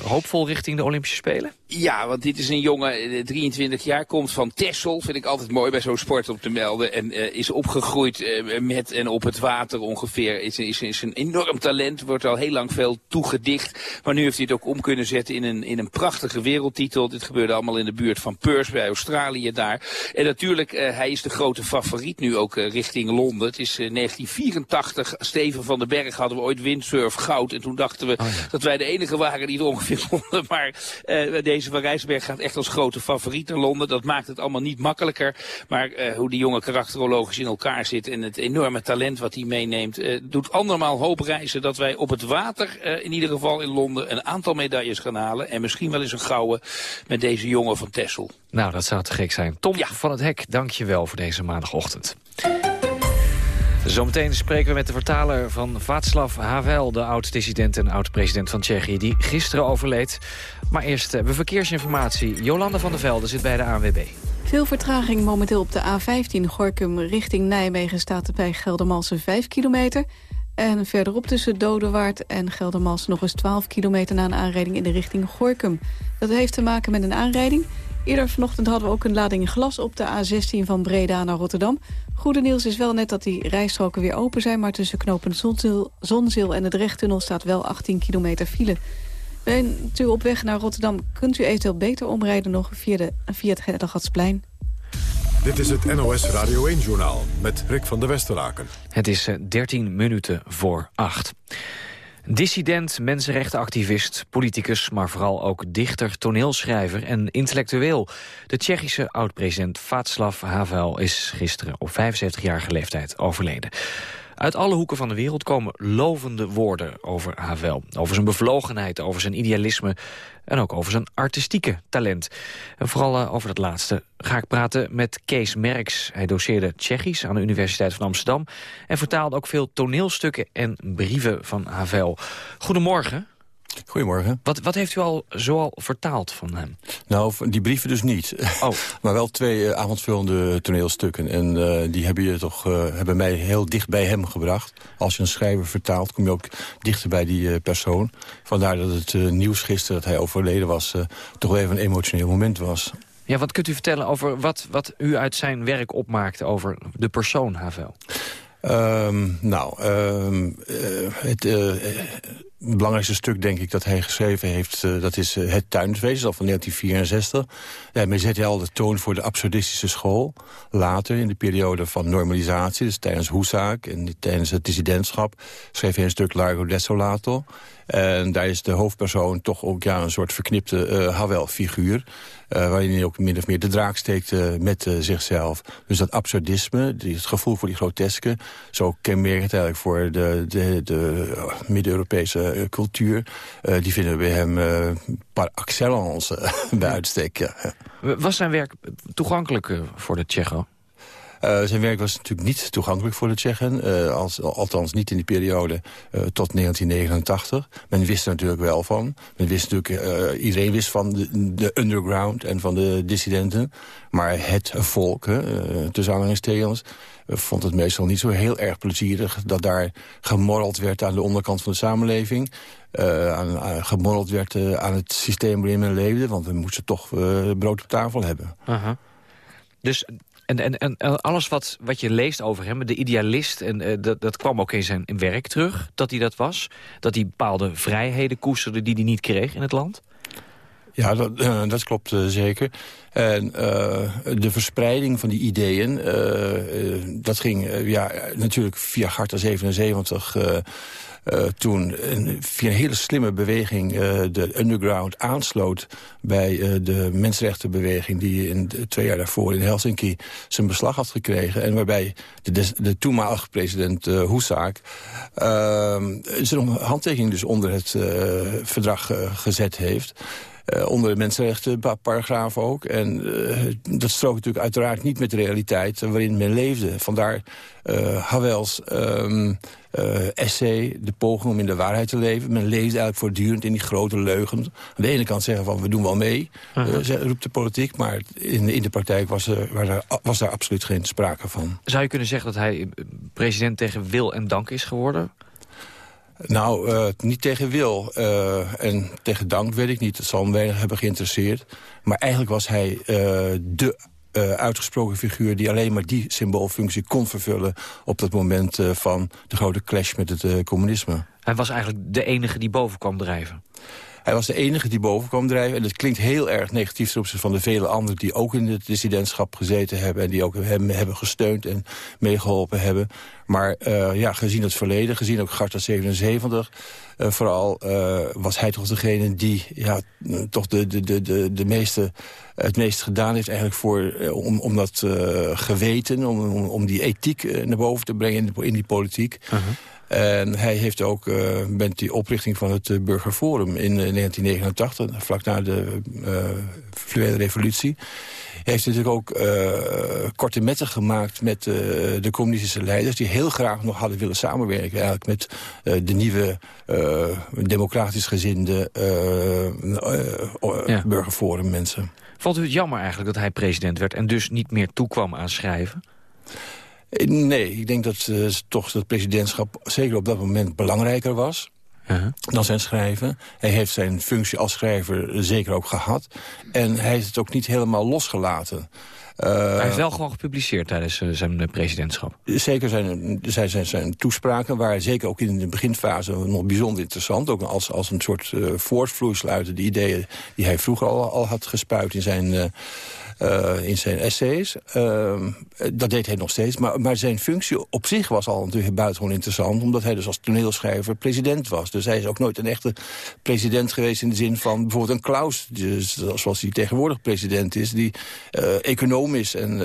hoopvol richting de Olympische Spelen? Ja, want dit is een jongen, 23 jaar, komt van Texel. Vind ik altijd mooi bij zo'n sport om te melden. En is opgegroeid met en op het water ongeveer. Is, is, is een enorm talent, wordt al heel lang veel toegedicht. Maar nu heeft hij het ook om kunnen zetten in een, in een prachtige wereldtitel. Dit gebeurde allemaal in de buurt van Perth bij Australië daar. En natuurlijk, uh, hij is de grote favoriet nu ook richting Londen. Het is uh, 1984. Steven van den Berg hadden we ooit windsurf goud. En toen dachten we oh, ja. dat wij de enige waren die het ongeveer konden. Maar uh, deze van Rijsberg gaat echt als grote favoriet naar Londen. Dat maakt het allemaal niet makkelijker. Maar hoe die jonge karakterologisch in elkaar zit en het enorme talent wat hij meeneemt... doet andermaal hoop reizen dat wij op het water in ieder geval in Londen een aantal medailles gaan halen. En misschien wel eens een gouden met deze jongen van Tessel. Nou, dat zou te gek zijn. Tom ja. van het Hek, dank je wel voor deze maandagochtend. Zometeen spreken we met de vertaler van Václav Havel... de oud-dissident en oud-president van Tsjechië, die gisteren overleed. Maar eerst hebben we verkeersinformatie. Jolanda van der Velde zit bij de ANWB. Veel vertraging momenteel op de A15 Gorkum richting Nijmegen... staat bij Geldermalsen 5 kilometer... En verderop tussen Dodewaard en Geldermals nog eens 12 kilometer na een aanrijding in de richting Gorkum. Dat heeft te maken met een aanrijding. Eerder vanochtend hadden we ook een lading glas op de A16 van Breda naar Rotterdam. Goede nieuws is wel net dat die rijstroken weer open zijn... maar tussen knopen Zonzeel, Zonzeel en het Rechttunnel staat wel 18 kilometer file. Bent u op weg naar Rotterdam, kunt u eventueel beter omrijden nog via, de, via het Geldergatsplein. Dit is het NOS Radio 1-journaal met Rick van der Westeraken. Het is 13 eh, minuten voor 8. Dissident, mensenrechtenactivist, politicus, maar vooral ook dichter, toneelschrijver en intellectueel. De Tsjechische oud-president Václav Havel is gisteren op 75-jarige leeftijd overleden. Uit alle hoeken van de wereld komen lovende woorden over Havel. Over zijn bevlogenheid, over zijn idealisme en ook over zijn artistieke talent. En vooral uh, over dat laatste ga ik praten met Kees Merks. Hij doseerde Tsjechisch aan de Universiteit van Amsterdam... en vertaalde ook veel toneelstukken en brieven van Havel. Goedemorgen. Goedemorgen. Wat, wat heeft u al zoal vertaald van hem? Nou, die brieven dus niet. Oh. maar wel twee uh, avondvullende toneelstukken. En uh, die hebben, je toch, uh, hebben mij heel dicht bij hem gebracht. Als je een schrijver vertaalt, kom je ook dichter bij die persoon. Vandaar dat het nieuws gisteren dat hij overleden was... toch wel even een emotioneel moment was. Ja, wat kunt u vertellen over wat, wat u uit zijn werk opmaakt... over de persoon Havel? Um, nou, um, het het belangrijkste stuk, denk ik, dat hij geschreven heeft... Uh, dat is uh, Het Tuinfeest, al van 1964. Daarmee zet hij al de toon voor de absurdistische school. Later, in de periode van normalisatie, dus tijdens Hoezaak... en tijdens het dissidentschap, schreef hij een stuk Largo Desolato... En daar is de hoofdpersoon toch ook ja, een soort verknipte uh, Havel-figuur. Uh, waarin hij ook min of meer de draak steekt uh, met zichzelf. Dus dat absurdisme, die, het gevoel voor die groteske... zo kenmerkend eigenlijk voor de, de, de Midden-Europese cultuur... die vinden we bij hem par excellence bij uitstek. Ja. Was zijn werk toegankelijk voor de Tsjecho? Uh, zijn werk was natuurlijk niet toegankelijk voor de Tsjechen. Uh, als, althans niet in die periode uh, tot 1989. Men wist er natuurlijk wel van. Men wist natuurlijk, iedereen wist van de, de, underground en van de dissidenten. Maar het volk, tussen aanhalingstekens vond het meestal niet zo heel erg plezierig... dat daar gemorreld werd aan de onderkant van de samenleving. Uh, aan, gemorreld werd aan het systeem waarin men leefde. Want we moesten toch brood op tafel hebben. Dus en, en, en alles wat, wat je leest over hem, de idealist... en dat, dat kwam ook in zijn werk terug, dat hij dat was. Dat hij bepaalde vrijheden koesterde die hij niet kreeg in het land. Ja, dat, uh, dat klopt uh, zeker. En de verspreiding van die ideeën, dat ging ja, natuurlijk via Garta 77... Uh, toen een, via een hele slimme beweging uh, de underground aansloot... bij uh, de mensenrechtenbeweging die in twee jaar daarvoor in Helsinki zijn beslag had gekregen. En waarbij de, de, toenmalige president uh, Hoesaak zijn handtekening dus onder het verdrag gezet heeft... Uh, onder de mensenrechtenparagraaf ook. En uh, dat strookt natuurlijk uiteraard niet met de realiteit waarin men leefde. Vandaar uh, Havels um, essay, de poging om in de waarheid te leven. Men leeft eigenlijk voortdurend in die grote leugen. Aan de ene kant zeggen van we doen wel mee, -huh. roept de politiek. Maar in, in de praktijk was, er, was daar absoluut geen sprake van. Zou je kunnen zeggen dat hij president tegen wil en dank is geworden? Nou, uh, niet tegen wil. Uh, en tegen dank weet ik niet. Het zal hem weinig hebben geïnteresseerd. Maar eigenlijk was hij uh, de uitgesproken figuur... die alleen maar die symboolfunctie kon vervullen... op dat moment van de grote clash met het communisme. Hij was eigenlijk de enige die boven kwam drijven. Hij was de enige die boven kwam drijven. En dat klinkt heel erg negatief ten van de vele anderen... die ook in het dissidentschap gezeten hebben... en die ook hem hebben gesteund en meegeholpen hebben. Maar uh, ja, gezien het verleden, gezien ook Garta 77... Uh, vooral uh, was hij toch degene die ja, toch de, de, de, de, de meeste, het meest gedaan heeft... eigenlijk voor, om, om dat geweten, om, om, die ethiek naar boven te brengen in, de, die politiek... -huh. En hij heeft ook uh, met die oprichting van het uh, Burgerforum in uh, 1989, vlak na de fluwele revolutie, heeft natuurlijk ook korte metten gemaakt met de communistische leiders... die heel graag nog hadden willen samenwerken eigenlijk met de nieuwe democratisch gezinde ja. Burgerforum mensen. Vond u het jammer eigenlijk dat hij president werd en dus niet meer toekwam aan schrijven? Nee, ik denk dat uh, toch het presidentschap zeker op dat moment belangrijker was. Uh -huh. dan zijn schrijven. Hij heeft zijn functie als schrijver zeker ook gehad. En hij heeft het ook niet helemaal losgelaten. Uh, hij heeft wel gewoon gepubliceerd tijdens uh, zijn presidentschap. Zeker zijn, zijn, zijn, zijn toespraken waren zeker ook in de beginfase nog bijzonder interessant. Ook als, als een soort uh, voortvloeisel uit de ideeën die hij vroeger al, al had gespuit in zijn in zijn essays. Uh, dat deed hij nog steeds. Maar, maar zijn functie op zich was al natuurlijk buitengewoon interessant... omdat hij dus als toneelschrijver president was. Dus hij is ook nooit een echte president geweest... in de zin van bijvoorbeeld een Klaus, dus, zoals hij tegenwoordig president is... die uh, econoom is en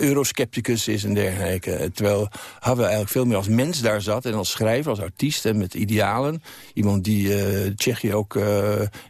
euroscepticus is en dergelijke. Terwijl Havel eigenlijk veel meer als mens daar zat... en als schrijver, als artiest en met idealen. Iemand die Tsjechië ook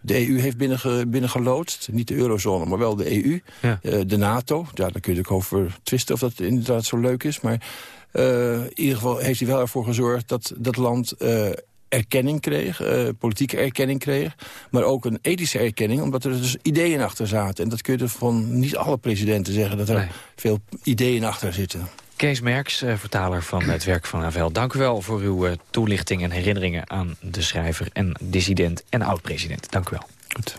de EU heeft binnenge, binnengeloodst. Niet de eurozone, maar wel de EU, ja. uh, de NATO. Ja, daar kun je ook over twisten of dat inderdaad zo leuk is. Maar uh, in ieder geval heeft hij wel ervoor gezorgd dat dat land... Uh, erkenning kreeg, uh, politieke erkenning kreeg... maar ook een ethische erkenning, omdat er dus ideeën achter zaten. En dat kun je van niet alle presidenten zeggen... dat er nee. veel ideeën achter zitten. Kees Merks, uh, vertaler van het werk van Havel. Dank u wel voor uw uh, toelichting en herinneringen aan de schrijver... en dissident en oud-president. Dank u wel. Goed.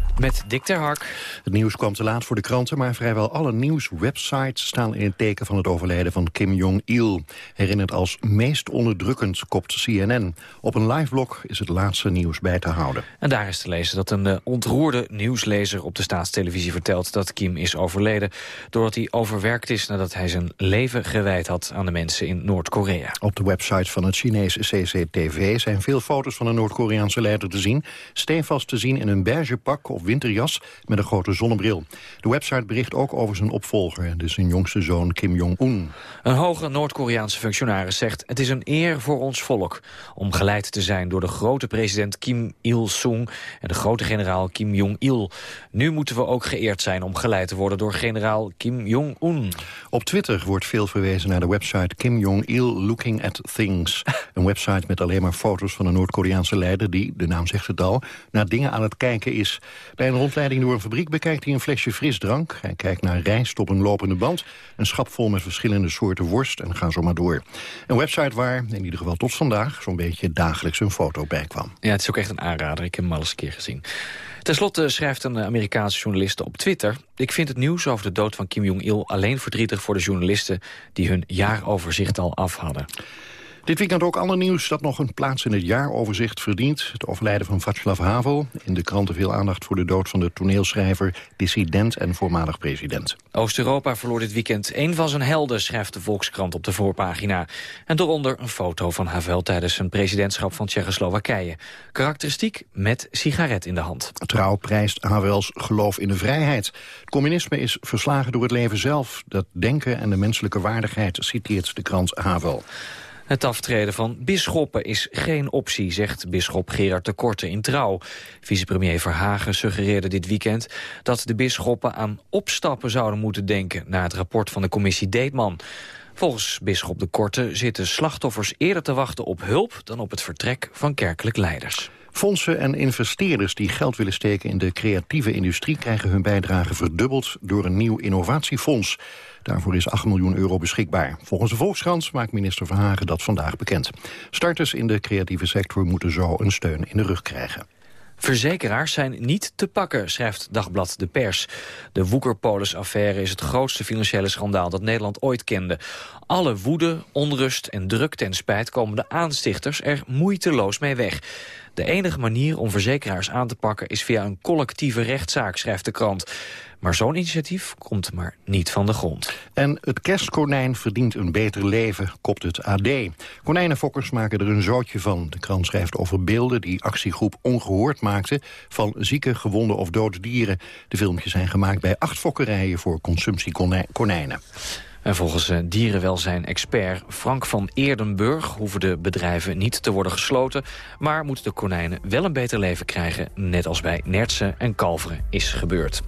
Met Dick ter Hark. Het nieuws kwam te laat voor de kranten... maar vrijwel alle nieuwswebsites staan in het teken van het overlijden van Kim Jong-il. Herinnerd als meest onderdrukkend, kopt CNN. Op een liveblog is het laatste nieuws bij te houden. En daar is te lezen dat een uh, ontroerde nieuwslezer op de staatstelevisie vertelt... dat Kim is overleden doordat hij overwerkt is... nadat hij zijn leven gewijd had aan de mensen in Noord-Korea. Op de website van het Chinese CCTV zijn veel foto's van de Noord-Koreaanse leider te zien. Steenvast te zien in een beige pak of winterjas met een grote zonnebril. De website bericht ook over zijn opvolger, dus zijn jongste zoon Kim Jong-un. Een hoge Noord-Koreaanse functionaris zegt... het is een eer voor ons volk om geleid te zijn door de grote president Kim Il-sung... en de grote generaal Kim Jong-il. Nu moeten we ook geëerd zijn om geleid te worden door generaal Kim Jong-un. Op Twitter wordt veel verwezen naar de website Kim Jong-il Looking at Things. Een website met alleen maar foto's van een Noord-Koreaanse leider... die, de naam zegt het al, naar dingen aan het kijken is. Bij een rondleiding door een fabriek bekijkt hij een flesje frisdrank. Hij kijkt naar rijst op een lopende band. Een schap vol met verschillende soorten worst en ga zo maar door. Een website waar, in ieder geval tot vandaag... zo'n beetje dagelijks een foto bij kwam. Ja, het is ook echt een aanrader. Ik heb hem al eens een keer gezien. Ten slotte schrijft een Amerikaanse journaliste op Twitter... ik vind het nieuws over de dood van Kim Jong-il alleen verdrietig voor de journalisten... die hun jaaroverzicht al af hadden. Dit weekend ook ander nieuws dat nog een plaats in het jaaroverzicht verdient. Het overlijden van Václav Havel. In de kranten veel aandacht voor de dood van de toneelschrijver, dissident en voormalig president. Oost-Europa verloor dit weekend een van zijn helden, schrijft de Volkskrant op de voorpagina. En daaronder een foto van Havel tijdens zijn presidentschap van Tsjechoslowakije. Karakteristiek met sigaret in de hand. Trouw prijst Havels geloof in de vrijheid. Het communisme is verslagen door het leven zelf. Dat denken en de menselijke waardigheid, citeert de krant Havel. Het aftreden van bisschoppen is geen optie, zegt bisschop Gerard de Korte in Trouw. Vicepremier Verhagen suggereerde dit weekend dat de bisschoppen aan opstappen zouden moeten denken... na het rapport van de commissie Deetman. Volgens bisschop de Korte zitten slachtoffers eerder te wachten op hulp... dan op het vertrek van kerkelijk leiders. Fondsen en investeerders die geld willen steken in de creatieve industrie... krijgen hun bijdrage verdubbeld door een nieuw innovatiefonds. Daarvoor is 8 miljoen euro beschikbaar. Volgens de Volkskrant maakt minister Verhagen dat vandaag bekend. Starters in de creatieve sector moeten zo een steun in de rug krijgen. Verzekeraars zijn niet te pakken, schrijft Dagblad De Pers. De Woekerpolis-affaire is het grootste financiële schandaal dat Nederland ooit kende. Alle woede, onrust en drukte en spijt komen de aanstichters er moeiteloos mee weg. De enige manier om verzekeraars aan te pakken is via een collectieve rechtszaak, schrijft de krant. Maar zo'n initiatief komt maar niet van de grond. En het kerstkonijn verdient een beter leven, kopt het AD. Konijnenfokkers maken er een zootje van. De krant schrijft over beelden die actiegroep Ongehoord maakte... van zieke, gewonde of dode dieren. De filmpjes zijn gemaakt bij acht fokkerijen voor consumptiekonijnen. En volgens dierenwelzijn-expert Frank van Eerdenburg... hoeven de bedrijven niet te worden gesloten... maar moeten de konijnen wel een beter leven krijgen... net als bij nertsen en kalveren is gebeurd.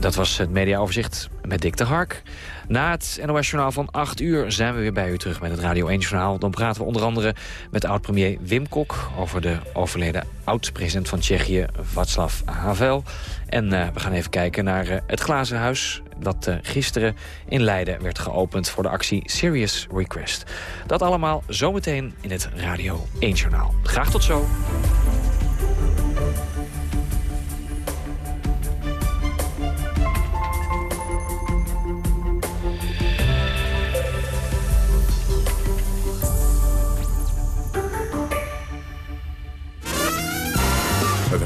Dat was het mediaoverzicht met Dick de Hark. Na het NOS-journaal van 8 uur zijn we weer bij u terug met het Radio 1-journaal. Dan praten we onder andere met oud-premier Wim Kok... over de overleden oud-president van Tsjechië, Václav Havel. En uh, we gaan even kijken naar uh, het Glazen Huis... dat uh, gisteren in Leiden werd geopend voor de actie Serious Request. Dat allemaal zometeen in het Radio 1-journaal. Graag tot zo.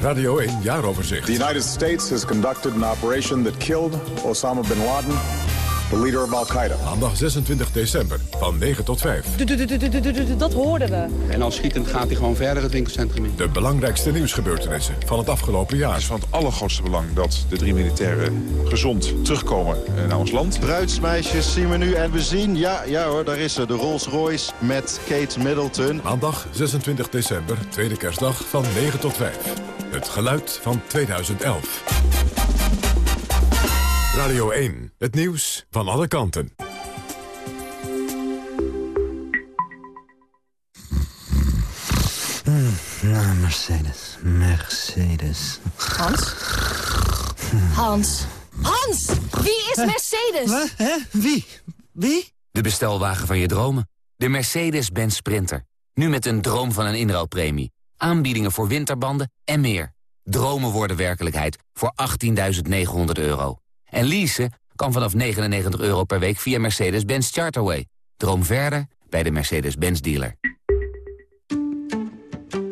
Radio 1 jaaroverzicht. The United States has conducted an operation that killed Osama bin Laden, the leader of Al-Qaeda. Maandag 26 december, van 9 tot 5. Dat hoorden we. En dan schietend gaat hij gewoon verder het winkelcentrum in. De belangrijkste nieuwsgebeurtenissen van het afgelopen jaar. Het is van het allergrootste belang dat de drie militairen gezond terugkomen naar ons land. Bruidsmeisjes zien we nu en we zien, ja, ja hoor, daar is ze, de Rolls Royce met Kate Middleton. Maandag 26 december, tweede kerstdag, van 9 tot 5. Het geluid van 2011. Radio 1, het nieuws van alle kanten. Mm, nou, Mercedes, Mercedes. Hans? Hans? Hans! Wie is Mercedes? Wat? Hè? Wie? Wie? De bestelwagen van je dromen. De Mercedes-Benz Sprinter. Nu met een droom van een inruilpremie. Aanbiedingen voor winterbanden en meer. Dromen worden werkelijkheid voor 18.900 euro. En leasen kan vanaf 99 euro per week via Mercedes-Benz Charterway. Droom verder bij de Mercedes-Benz dealer.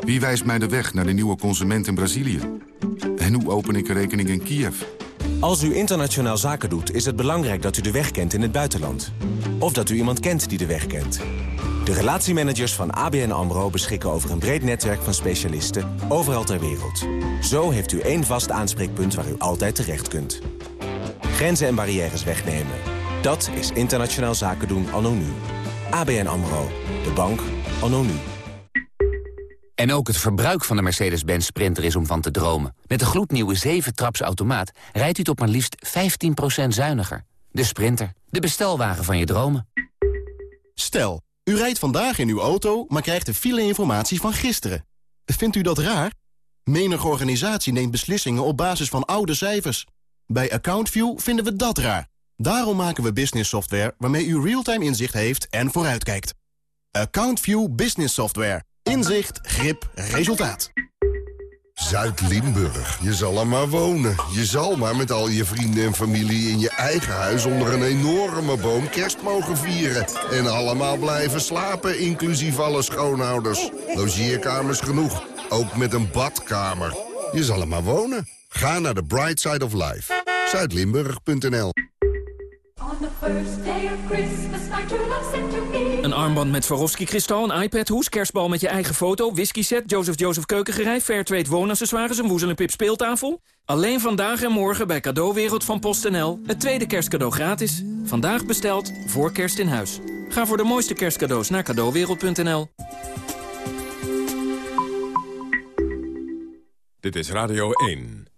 Wie wijst mij de weg naar de nieuwe consument in Brazilië? En hoe open ik een rekening in Kiev? Als u internationaal zaken doet, is het belangrijk dat u de weg kent in het buitenland. Of dat u iemand kent die de weg kent. De relatiemanagers van ABN AMRO beschikken over een breed netwerk van specialisten overal ter wereld. Zo heeft u één vast aanspreekpunt waar u altijd terecht kunt. Grenzen en barrières wegnemen. Dat is internationaal zaken doen anno nu. ABN AMRO. De bank anno nu. En ook het verbruik van de Mercedes-Benz Sprinter is om van te dromen. Met de gloednieuwe 7-traps automaat rijdt u tot maar liefst 15% zuiniger. De Sprinter, de bestelwagen van je dromen. Stel, u rijdt vandaag in uw auto, maar krijgt de file-informatie van gisteren. Vindt u dat raar? Menige organisatie neemt beslissingen op basis van oude cijfers. Bij AccountView vinden we dat raar. Daarom maken we business software waarmee u real-time inzicht heeft en vooruitkijkt. AccountView Business Software. Inzicht, grip, resultaat. Zuid-Limburg. Je zal er maar wonen. Je zal maar met al je vrienden en familie in je eigen huis... onder een enorme boom kerst mogen vieren. En allemaal blijven slapen, inclusief alle schoonhouders. Logeerkamers genoeg. Ook met een badkamer. Je zal er maar wonen. Ga naar de Bright Side of Life. Zuidlimburg.nl Een armband met Swarovski-kristal, een iPad-hoes, kerstbal met je eigen foto... whisky-set, Joseph Joseph keukengerei, Fairtrade woonaccessoires... een woezel en pip speeltafel? Alleen vandaag en morgen bij Cadeauwereld van PostNL. Het tweede kerstcadeau gratis. Vandaag besteld, voor kerst in huis. Ga voor de mooiste kerstcadeaus naar cadeauwereld.nl. Dit is Radio 1.